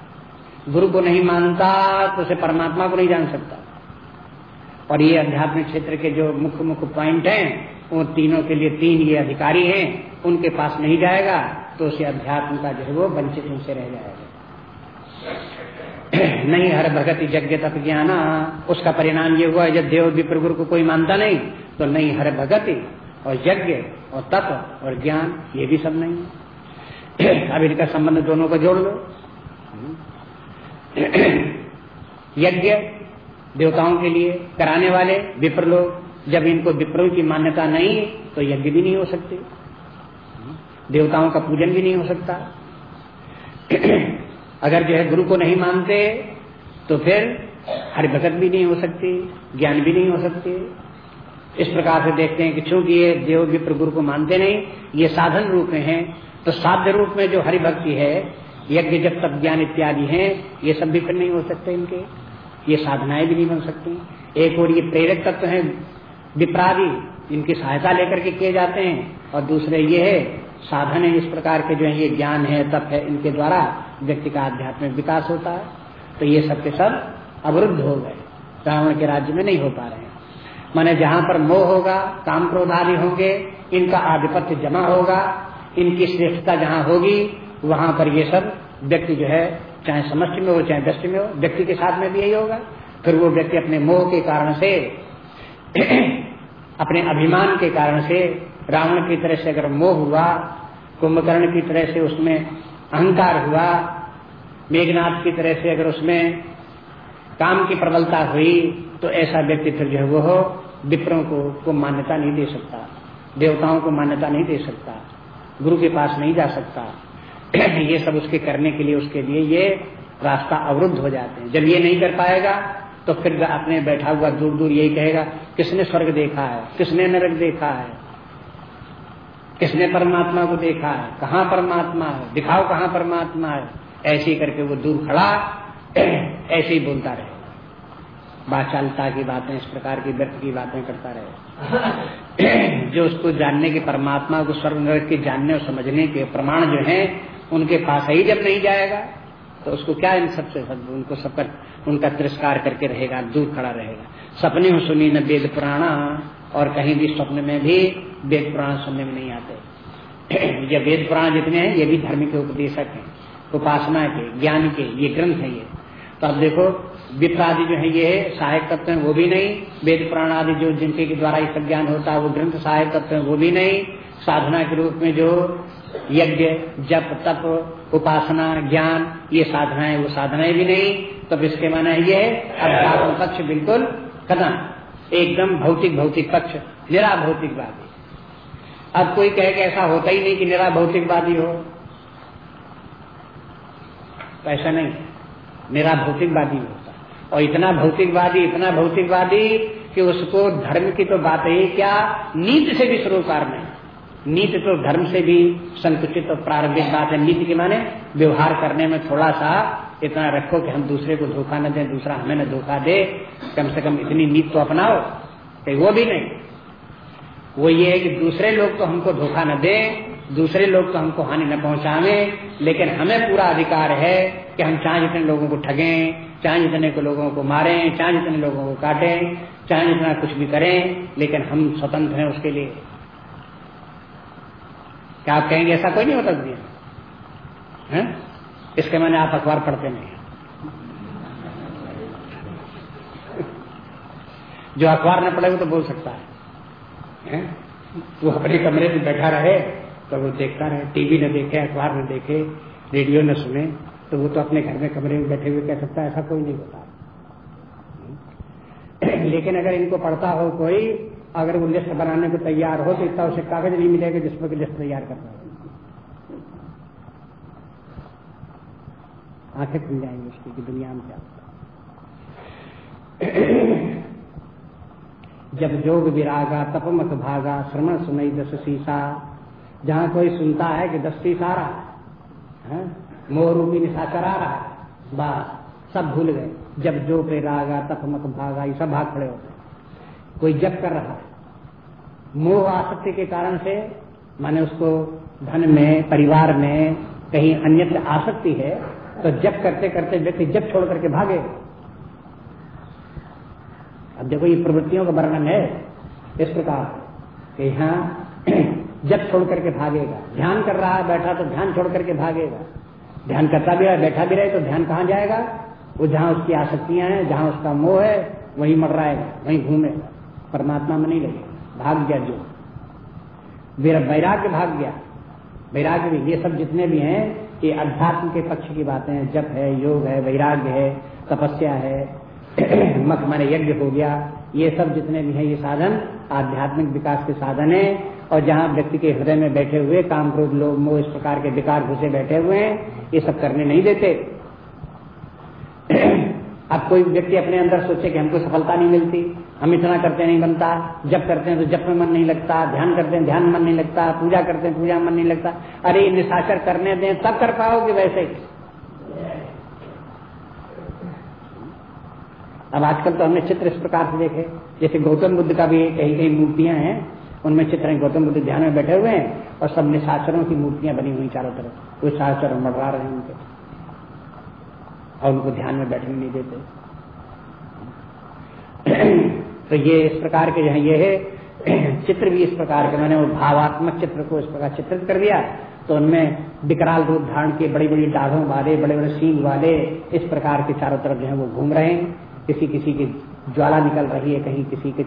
गुरु को नहीं मानता तो उसे परमात्मा को नहीं जान सकता। और ये अध्यात्मिक क्षेत्र के जो मुख्य मुख्य पॉइंट हैं, वो तीनों के लिए तीन ये अधिकारी हैं, उनके पास नहीं जाएगा तो उसे अध्यात्म का जो है वो वंचित उनसे रह जाएगा। नहीं, हर भगत यज्ञ तप ज्ञाना, उसका परिणाम ये हुआ, जब देव विप्र गुरु को कोई मानता नहीं तो नहीं, हर भगत और यज्ञ और तप और ज्ञान, ये भी सब नहीं है। अब इनका संबंध दोनों को जोड़ लो। यज्ञ देवताओं के लिए कराने वाले विप्र लोग, जब इनको विप्रों की मान्यता नहीं है तो यज्ञ भी नहीं हो सकते। देवताओं का पूजन भी नहीं हो सकता। अगर जो है गुरु को नहीं मानते तो फिर हरि भगत भी नहीं हो सकती, ज्ञान भी नहीं हो सकते। इस प्रकार से देखते हैं कि चूँकि ये देव विप्र गुरु को मानते नहीं, ये साधन रूप में है तो साध्य रूप में जो हरि भक्ति है यज्ञ जब तक ज्ञान इत्यादि हैं, ये सब भी फिर नहीं हो सकते इनके। ये साधनाएँ भी नहीं बन सकती। एक और ये प्रेरक तत्व है विपराधी इनकी सहायता लेकर के किए जाते हैं। और दूसरे ये है, साधन है इस प्रकार के जो है, ये ज्ञान है, तप है, इनके द्वारा व्यक्ति का आध्यात्मिक विकास होता है। तो ये सब के सब अवरुद्ध हो गए। रावण के राज्य में नहीं हो पा रहे हैं। माने जहाँ पर मोह होगा, काम क्रोध आदि होंगे, इनका आधिपत्य जमा होगा, इनकी श्रेष्ठता जहाँ होगी वहाँ पर ये सब व्यक्ति जो है चाहे समष्टि में हो चाहे व्यक्ति में हो व्यक्ति के साथ में भी यही होगा। फिर वो व्यक्ति अपने मोह के कारण से अपने अभिमान के कारण से रावण की तरह से अगर मोह हुआ कुंभकर्ण की तरह से उसमें अहंकार हुआ मेघनाथ की तरह से अगर उसमें काम की प्रबलता हुई तो ऐसा व्यक्ति फिर जो है वो विप्रों को, को मान्यता नहीं दे सकता देवताओं को मान्यता नहीं दे सकता गुरु के पास नहीं जा सकता। ये सब उसके करने के लिए, उसके लिए ये रास्ता अवरुद्ध हो जाते हैं। जब ये नहीं कर पाएगा तो फिर अपने बैठा हुआ दूर दूर यही कहेगा, किसने स्वर्ग देखा है? किसने नरक देखा है? किसने परमात्मा को देखा है? कहाँ परमात्मा है? दिखाओ कहाँ परमात्मा है? ऐसे करके वो दूर खड़ा, ऐसे ही बोलता रहे। बाचालता की बातें, इस प्रकार की व्यक्त की बातें करता रहे। जो उसको जानने के, परमात्मा को स्वर्ग नरक के जानने और समझने के प्रमाण जो हैं उनके पास ही जब नहीं जाएगा तो उसको क्या इन सबसे सब उनको सब कर, उनका तिरस्कार करके रहेगा दूर खड़ा रहेगा। सपने में सुनी न वेद पुराणा और कहीं भी स्वप्न में भी वेद पुराण सुनने में नहीं आते। ये वेद पुराण जितने हैं ये भी धर्म के उपदेशक हैं उपासना के ज्ञान के ये ग्रंथ है ये। तो अब देखो विप्र आदि जो है ये सहायक तत्व है वो भी नहीं। वेद पुराण आदि जो जिनके द्वारा ये सब ज्ञान होता है वो ग्रंथ सहायक तत्व है वो भी नहीं। साधना के रूप में जो यज्ञ, जप, तप, उपासना, ज्ञान, ये साधनाएँ वो साधनाएँ भी नहीं। तो इसके माना ये अध्यात्म पक्ष बिल्कुल कदम एकदम भौतिक भौतिक पक्ष निरा भौतिकवादी अब कोई कहे कि ऐसा होता ही नहीं कि निरा भौतिकवादी हो। तो ऐसा नहीं निरा भौतिकवादी होता। और इतना भौतिकवादी इतना भौतिकवादी कि उसको धर्म की तो बात ही क्या नीति से भी सरोकार नहीं नीति तो धर्म से भी संकुचित और प्रारंभिक बात है। नीति के माने व्यवहार करने में थोड़ा सा इतना रखो कि हम दूसरे को धोखा न दें, दूसरा हमें न धोखा दे। कम से कम इतनी नीति तो अपनाओ वो भी नहीं। वो ये है कि दूसरे लोग तो हमको धोखा न दे, दूसरे लोग तो हमको हानि न पहुंचावे, लेकिन हमें पूरा अधिकार है कि हम चाहे जितने लोगों को ठगें, चाहे जितने को लोगों को मारें, चाहे जितने लोगों को काटें, चाहे जितना कुछ भी करें, लेकिन हम स्वतंत्र हैं उसके लिए। क्या आप कहेंगे ऐसा कोई नहीं होता दुनिया है? इसके मैंने आप अखबार पढ़ते नहीं जो अखबार न पढ़े तो बोल सकता है, है? वो अपने कमरे में बैठा रहे तो वो देखता रहे। टीवी न देखे अखबार न देखे रेडियो न सुने तो वो तो अपने घर में कमरे में बैठे हुए कह सकता है ऐसा कोई नहीं होता। लेकिन अगर इनको पढ़ता हो कोई अगर वो लिस्ट बनाने को तैयार हो तो इतना उसे कागज़ नहीं मिलेगा जिसमें कि लिस्ट तैयार करना हो। आँखें खुल जाएँगी उसकी कि दुनिया में क्या जब जोग विरागा तपमत भागा, श्रवण सुनई दस सीसा। जहाँ कोई सुनता है कि दस आ रहा है मोह निशाचर आ रहा है सब भूल गए। जब जो पे रागा तपमत भागा, ये सब भाग खड़े होते कोई जप कर रहा है मोह आसक्ति के कारण से माने उसको धन में, परिवार में कहीं अन्यत्र आसक्ति है तो जप करते करते व्यक्ति जप छोड़ करके भागे। अब देखो ये प्रवृत्तियों का वर्णन है इस प्रकार कि यहाँ जप छोड़ करके भागेगा। ध्यान कर रहा है, बैठा तो ध्यान छोड़ करके भागेगा। ध्यान करता भी रहे बैठा भी रहे तो ध्यान कहाँ जाएगा? वो जहाँ उसकी आसक्तियाँ हैं, जहाँ उसका मोह है, वहीं मर रहा है, वहीं घूमेगा। परमात्मा में नहीं लगेगा भाग गया जो। वैराग्य भाग गया। वैराग्य भी, ये सब जितने भी हैं, ये अध्यात्म के पक्ष की बातें हैं। जप है, योग है, वैराग्य है, तपस्या है मत माने यज्ञ हो गया। ये सब जितने भी हैं, ये साधन, आध्यात्मिक विकास के साधन है। और जहाँ व्यक्ति के हृदय में बैठे हुए काम क्रोध लोग इस प्रकार के विकार, घुसे बैठे हुए हैं, ये सब करने नहीं देते। अब कोई व्यक्ति अपने अंदर सोचे कि हमको सफलता नहीं मिलती, हम इतना करते नहीं बनता जब करते हैं तो जब में मन नहीं लगता, ध्यान करते हैं ध्यान मन नहीं लगता, पूजा करते हैं पूजा में मन नहीं लगता। अरे निशाचर करने दें, तब कर पाओगे वैसे अब आजकल तो हमने चित्र इस प्रकार से देखे। जैसे गौतम बुद्ध का भी कहीं कहीं मूर्तियाँ हैं, उनमें चित्र हैं। गौतम बुद्ध ध्यान में बैठे हुए हैं और सब निशाचरों की मूर्तियाँ बनी हुई चारों तरफ़। वो शास्त्र मरवा रहे हैं उनके। और उनको ध्यान में बैठने नहीं देते। तो ये इस प्रकार के जो है, ये है, चित्र भी इस प्रकार के, मैंने वो भावात्मक चित्र को इस प्रकार चित्रित कर दिया तो उनमें विकराल रूप धारण के बड़ी बड़ी डाढ़ों वाले बड़े बड़े सींग वाले, इस प्रकार के चारों तरफ़ जो है वो घूम रहे हैं। किसी किसी की ज्वाला निकल रही है, कहीं किसी के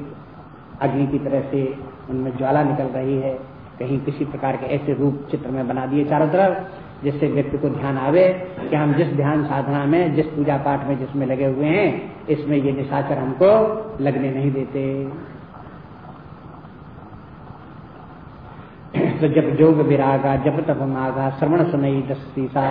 अग्नि की तरह से उनमें ज्वाला निकल रही है, कहीं किसी प्रकार के ऐसे रूप चित्र में बना दिए चारों तरफ़। जिससे व्यक्ति को ध्यान आवे कि हम जिस ध्यान साधना में, जिस पूजा पाठ में जिसमें लगे हुए हैं, इसमें ये निशाचर हमको लगने नहीं देते। तो जब जोग विरागा, जब तब मागा, श्रवण सुनई दस सीसा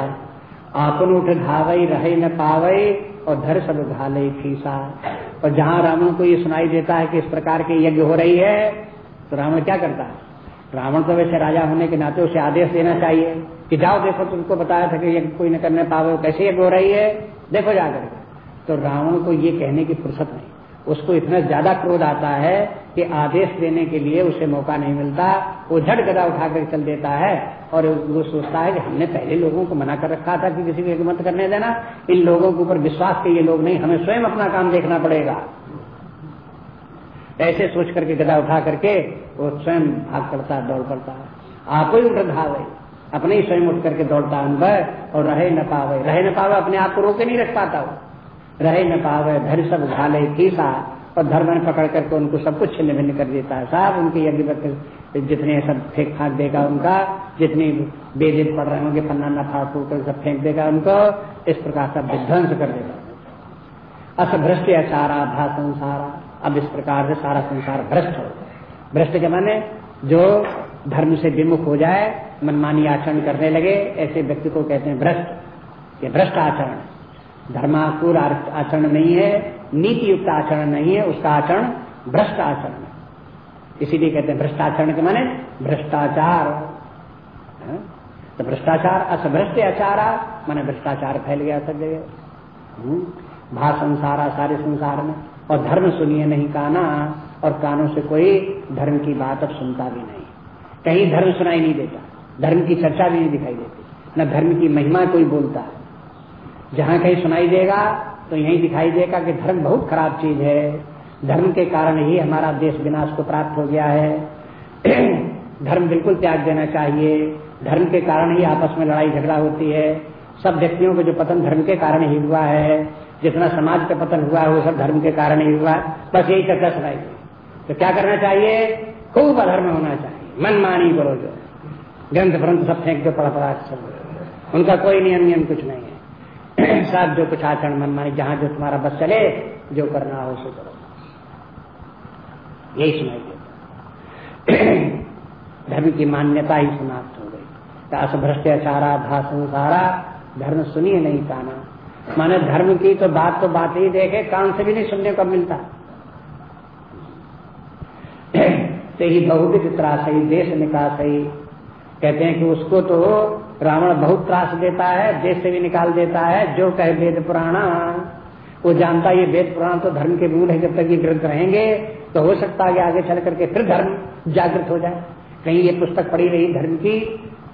आपन उठ घावई रहे न पावई, और धर सब घाले फीसा। और जहाँ रावण को ये सुनाई देता है कि इस प्रकार के यज्ञ हो रही है तो रावण क्या करता है? रावण तो वैसे राजा होने के नाते उसे आदेश देना चाहिए। कि जाओ देखो, तुमको बताया था कि यज्ञ कोई न करने पावे कैसे यज्ञ हो रही है? देखो जाकर तो रावण को ये कहने की फुर्सत नहीं। उसको इतना ज़्यादा क्रोध आता है कि आदेश देने के लिए उसे मौका नहीं मिलता। वो झट गदा उठाकर चल देता है और वो सोचता है कि हमने पहले लोगों को मना कर रखा था कि किसी को एक मत करने देना। इन लोगों के ऊपर विश्वास के ये लोग नहीं, हमें स्वयं अपना काम देखना पड़ेगा। ऐसे सोच करके गदा उठा करके वो स्वयं भाग पड़ता है, दौड़ पड़ता है। आप ही उठ धावे अपने ही स्वयं उठ करके दौड़ता है और रहे न पावे। रहे न पावे अपने आप को रोके नहीं रख पाता वो। रहे न पावे, धर सब घाले खीसा और धर्म पकड़ करके उनको सब कुछ छिन्न भिन्न कर देता है। साहब उनके यज्ञ जितने सब फेंक फाक देगा उनका, जितने वेदित पड़ रहे होंगे पन्ना न फाड़ कर सब फेंक देगा उनको, इस प्रकार सब विध्वंस कर देगा। अस भ्रष्ट अचारा भा संसारा। अब इस प्रकार से सारा संसार भ्रष्ट हो भ्रष्ट के माने जो धर्म से विमुख हो जाए, मनमानी आचरण करने लगे, ऐसे व्यक्ति को कहते हैं भ्रष्ट। ये भ्रष्ट आचरण। धर्माकुर आचरण नहीं है नीति युक्त आचरण नहीं है, उसका आचरण भ्रष्ट आचरण इसीलिए कहते हैं भ्रष्टाचरण के माने भ्रष्टाचार। हाँ? तो भ्रष्टाचार, असभ्रष्ट आचारा, माने भ्रष्टाचार फैल गया सब जगह। हम्म? भा संसारा सारे संसार में। और धर्म सुनिए नहीं काना, और कानों से कोई धर्म की बात अब सुनता भी नहीं। कहीं धर्म सुनाई नहीं देता। धर्म की चर्चा भी नहीं दिखाई देती। न धर्म की महिमा कोई बोलता है। जहाँ कहीं सुनाई देगा तो यही दिखाई देगा कि धर्म बहुत खराब चीज़ है। धर्म के कारण ही हमारा देश विनाश को प्राप्त हो गया है। धर्म बिल्कुल त्याग देना चाहिए। धर्म के कारण ही आपस में लड़ाई झगड़ा होती है। सब व्यक्तियों को जो पतन धर्म के कारण ही हुआ है, जितना समाज का पतन हुआ है, वो सब धर्म के कारण ही हुआ। बस यही चर्चा सुनाई तो क्या करना चाहिए? खूब अधर्म होना चाहिए। मन मानी करो जो। ग्रंथ ग्रंथ सब फेंक दो पड़ा पड़ा सब। उनका कोई नियम नियम कुछ नहीं है। साथ जो कुछ आचरण मन मानी, जहाँ जो तुम्हारा बस चले, जो करना हो सो करो। यही सुनाई धर्म की मान्यता ही समाप्त हो गई। तो भ्रष्टाचारा भा संसारा, धर्म सुनिए नहीं काना माने धर्म की तो बात तो बात ही देखे, कान से भी नहीं सुनने को मिलता। से ही बहुविध त्रास देश निकास कहते हैं कि उसको तो रावण बहुत त्रास देता है, देश से भी निकाल देता है, जो कहे वेद पुराण, वो जानता है ये वेद पुराण तो धर्म के मूल है, जब तक ये ग्रंथ रहेंगे तो हो सकता है आगे चल करके फिर धर्म जागृत हो जाए। कहीं ये पुस्तक पढ़ी रही धर्म की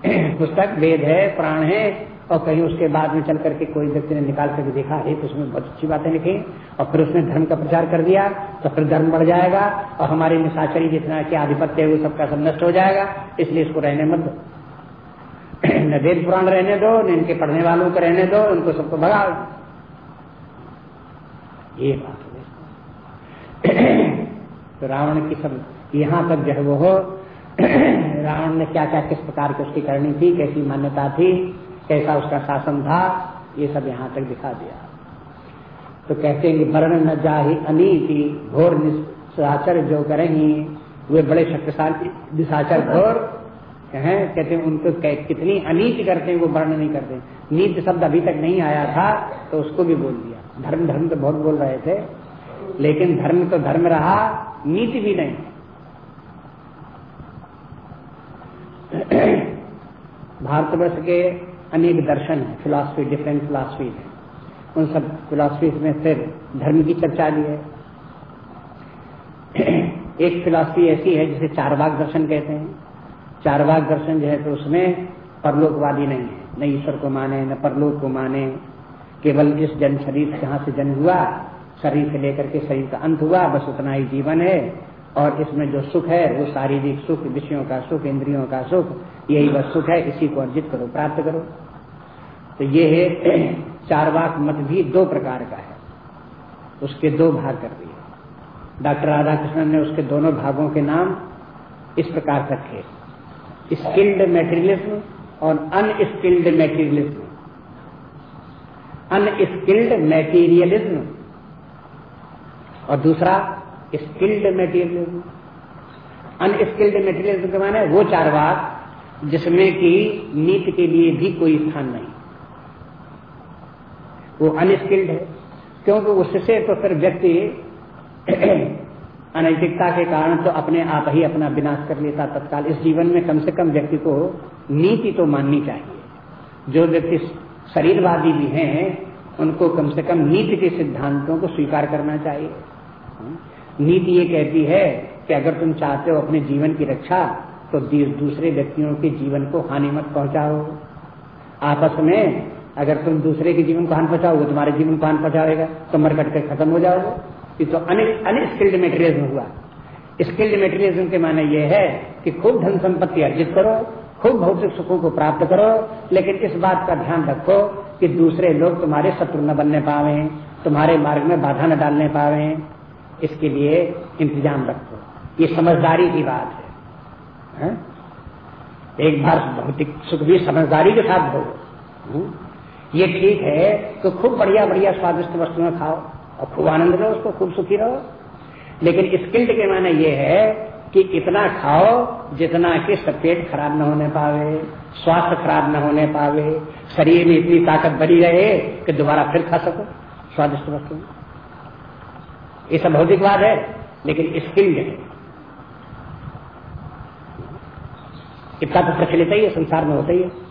पुस्तक, वेद है, प्राण है और कहीं उसके बाद में चल करके कोई व्यक्ति ने निकाल करके देखा अरे तो उसमें बहुत अच्छी बातें लिखी। और फिर उसने धर्म का प्रचार कर दिया तो फिर धर्म बढ़ जाएगा और हमारी निशाचरी जितना कि आधिपत्य है, वो सबका सब नष्ट हो जाएगा। इसलिए इसको रहने मत दो। न वेद पुराण रहने दो, न इनके पढ़ने वालों को रहने दो, उनको सबको भगाओ ये बात तो रावण की सब, यहाँ तक जो है वो रावण ने क्या क्या किस प्रकार की उसकी करनी थी, कैसी मान्यता थी? कैसा उसका शासन था, ये सब यहाँ तक दिखा दिया। तो कहते हैं कि वर्ण न जाही अनीति, घोर निशाचर जो करेंगी, वे बड़े शक्तिशाली निशाचर घोर कहें कहते हैं, उनको कितनी अनीति करते हैं, वो वर्ण नहीं करते। नीति शब्द अभी तक नहीं आया था तो उसको भी बोल दिया। धर्म धर्म तो बहुत बोल रहे थे, लेकिन धर्म तो धर्म रहा, नीति भी नहीं। भारतवर्ष के अनेक दर्शन है फिलॉसफी डिफरेंट फिलॉसफी है उन सब फिलॉसफी में फिर धर्म की चर्चा भी है। एक फिलॉसफी ऐसी है जिसे चार बाग दर्शन कहते हैं। चारवाक दर्शन जो है तो उसमें परलोकवादी नहीं है। न ईश्वर को माने, न परलोक को माने। केवल इस जन शरीर जहाँ से जन्म हुआ, शरीर से लेकर के शरीर का अंत हुआ, बस उतना ही जीवन है। और इसमें जो सुख है, वो शारीरिक सुख, विषयों का सुख, इंद्रियों का सुख, यही बस सुख है, इसी को अर्जित करो, प्राप्त करो। तो ये है, चारवाक मत भी दो प्रकार का है। उसके दो भाग कर दिए। डॉक्टर राधाकृष्णन ने उसके दोनों भागों के नाम इस प्रकार रखे। स्किल्ड मेटेरियलिज्म और अनस्किल्ड मेटेरियलिज्म। Unskilled materialism. और दूसरा स्किल्ड मेटीरियलिज्म अनस्किल्ड मेटीरियलिज्म के माने वो चार बात जिसमें कि नीति के लिए भी कोई स्थान नहीं। वो अनस्किल्ड है, क्योंकि उससे तो फिर व्यक्ति अनैतिकता के कारण तो अपने आप ही अपना विनाश कर लेता तत्काल। इस जीवन में कम से कम व्यक्ति को नीति तो माननी चाहिए। जो व्यक्ति शरीरवादी भी हैं, उनको कम से कम नीति के सिद्धांतों को स्वीकार करना चाहिए। नीति ये कहती है कि अगर तुम चाहते हो अपने जीवन की रक्षा तो दूसरे व्यक्तियों के जीवन को हानि मत पहुंचाओ। आपस में अगर तुम दूसरे के जीवन को हानि पहुंचाओगे, तुम्हारे जीवन को हानि पहुंचाएगा तो मर कट कर खत्म हो जाओगे। ये तो अनस्किल्ड मेटेरियलिज्म हुआ। स्किल्ड मेटेरियलिज्म के माने ये है कि खूब धन संपत्ति अर्जित करो, खूब भौतिक सुखों को प्राप्त करो, लेकिन इस बात का ध्यान रखो कि दूसरे लोग तुम्हारे शत्रु न बनने पावे, तुम्हारे मार्ग में बाधा न डालने पावे। इसके लिए इंतज़ाम रखो। ये समझदारी की बात है, है? एक बार भौतिक सुख भी समझदारी के साथ दो ये ठीक है तो खूब बढ़िया बढ़िया स्वादिष्ट वस्तुएँ खाओ और खूब आनंद लो उसको खूब सुखी रहो। लेकिन स्किल्ड के माने ये है कि इतना खाओ जितना कि पेट खराब न होने पावे स्वास्थ्य खराब न होने पावे शरीर में इतनी ताकत बनी रहे कि दोबारा फिर खा सको स्वादिष्ट वस्तु ये सब भौतिकवाद है, लेकिन स्किल्ड है। इतना तो प्रचलित ही है संसार में होता ही है।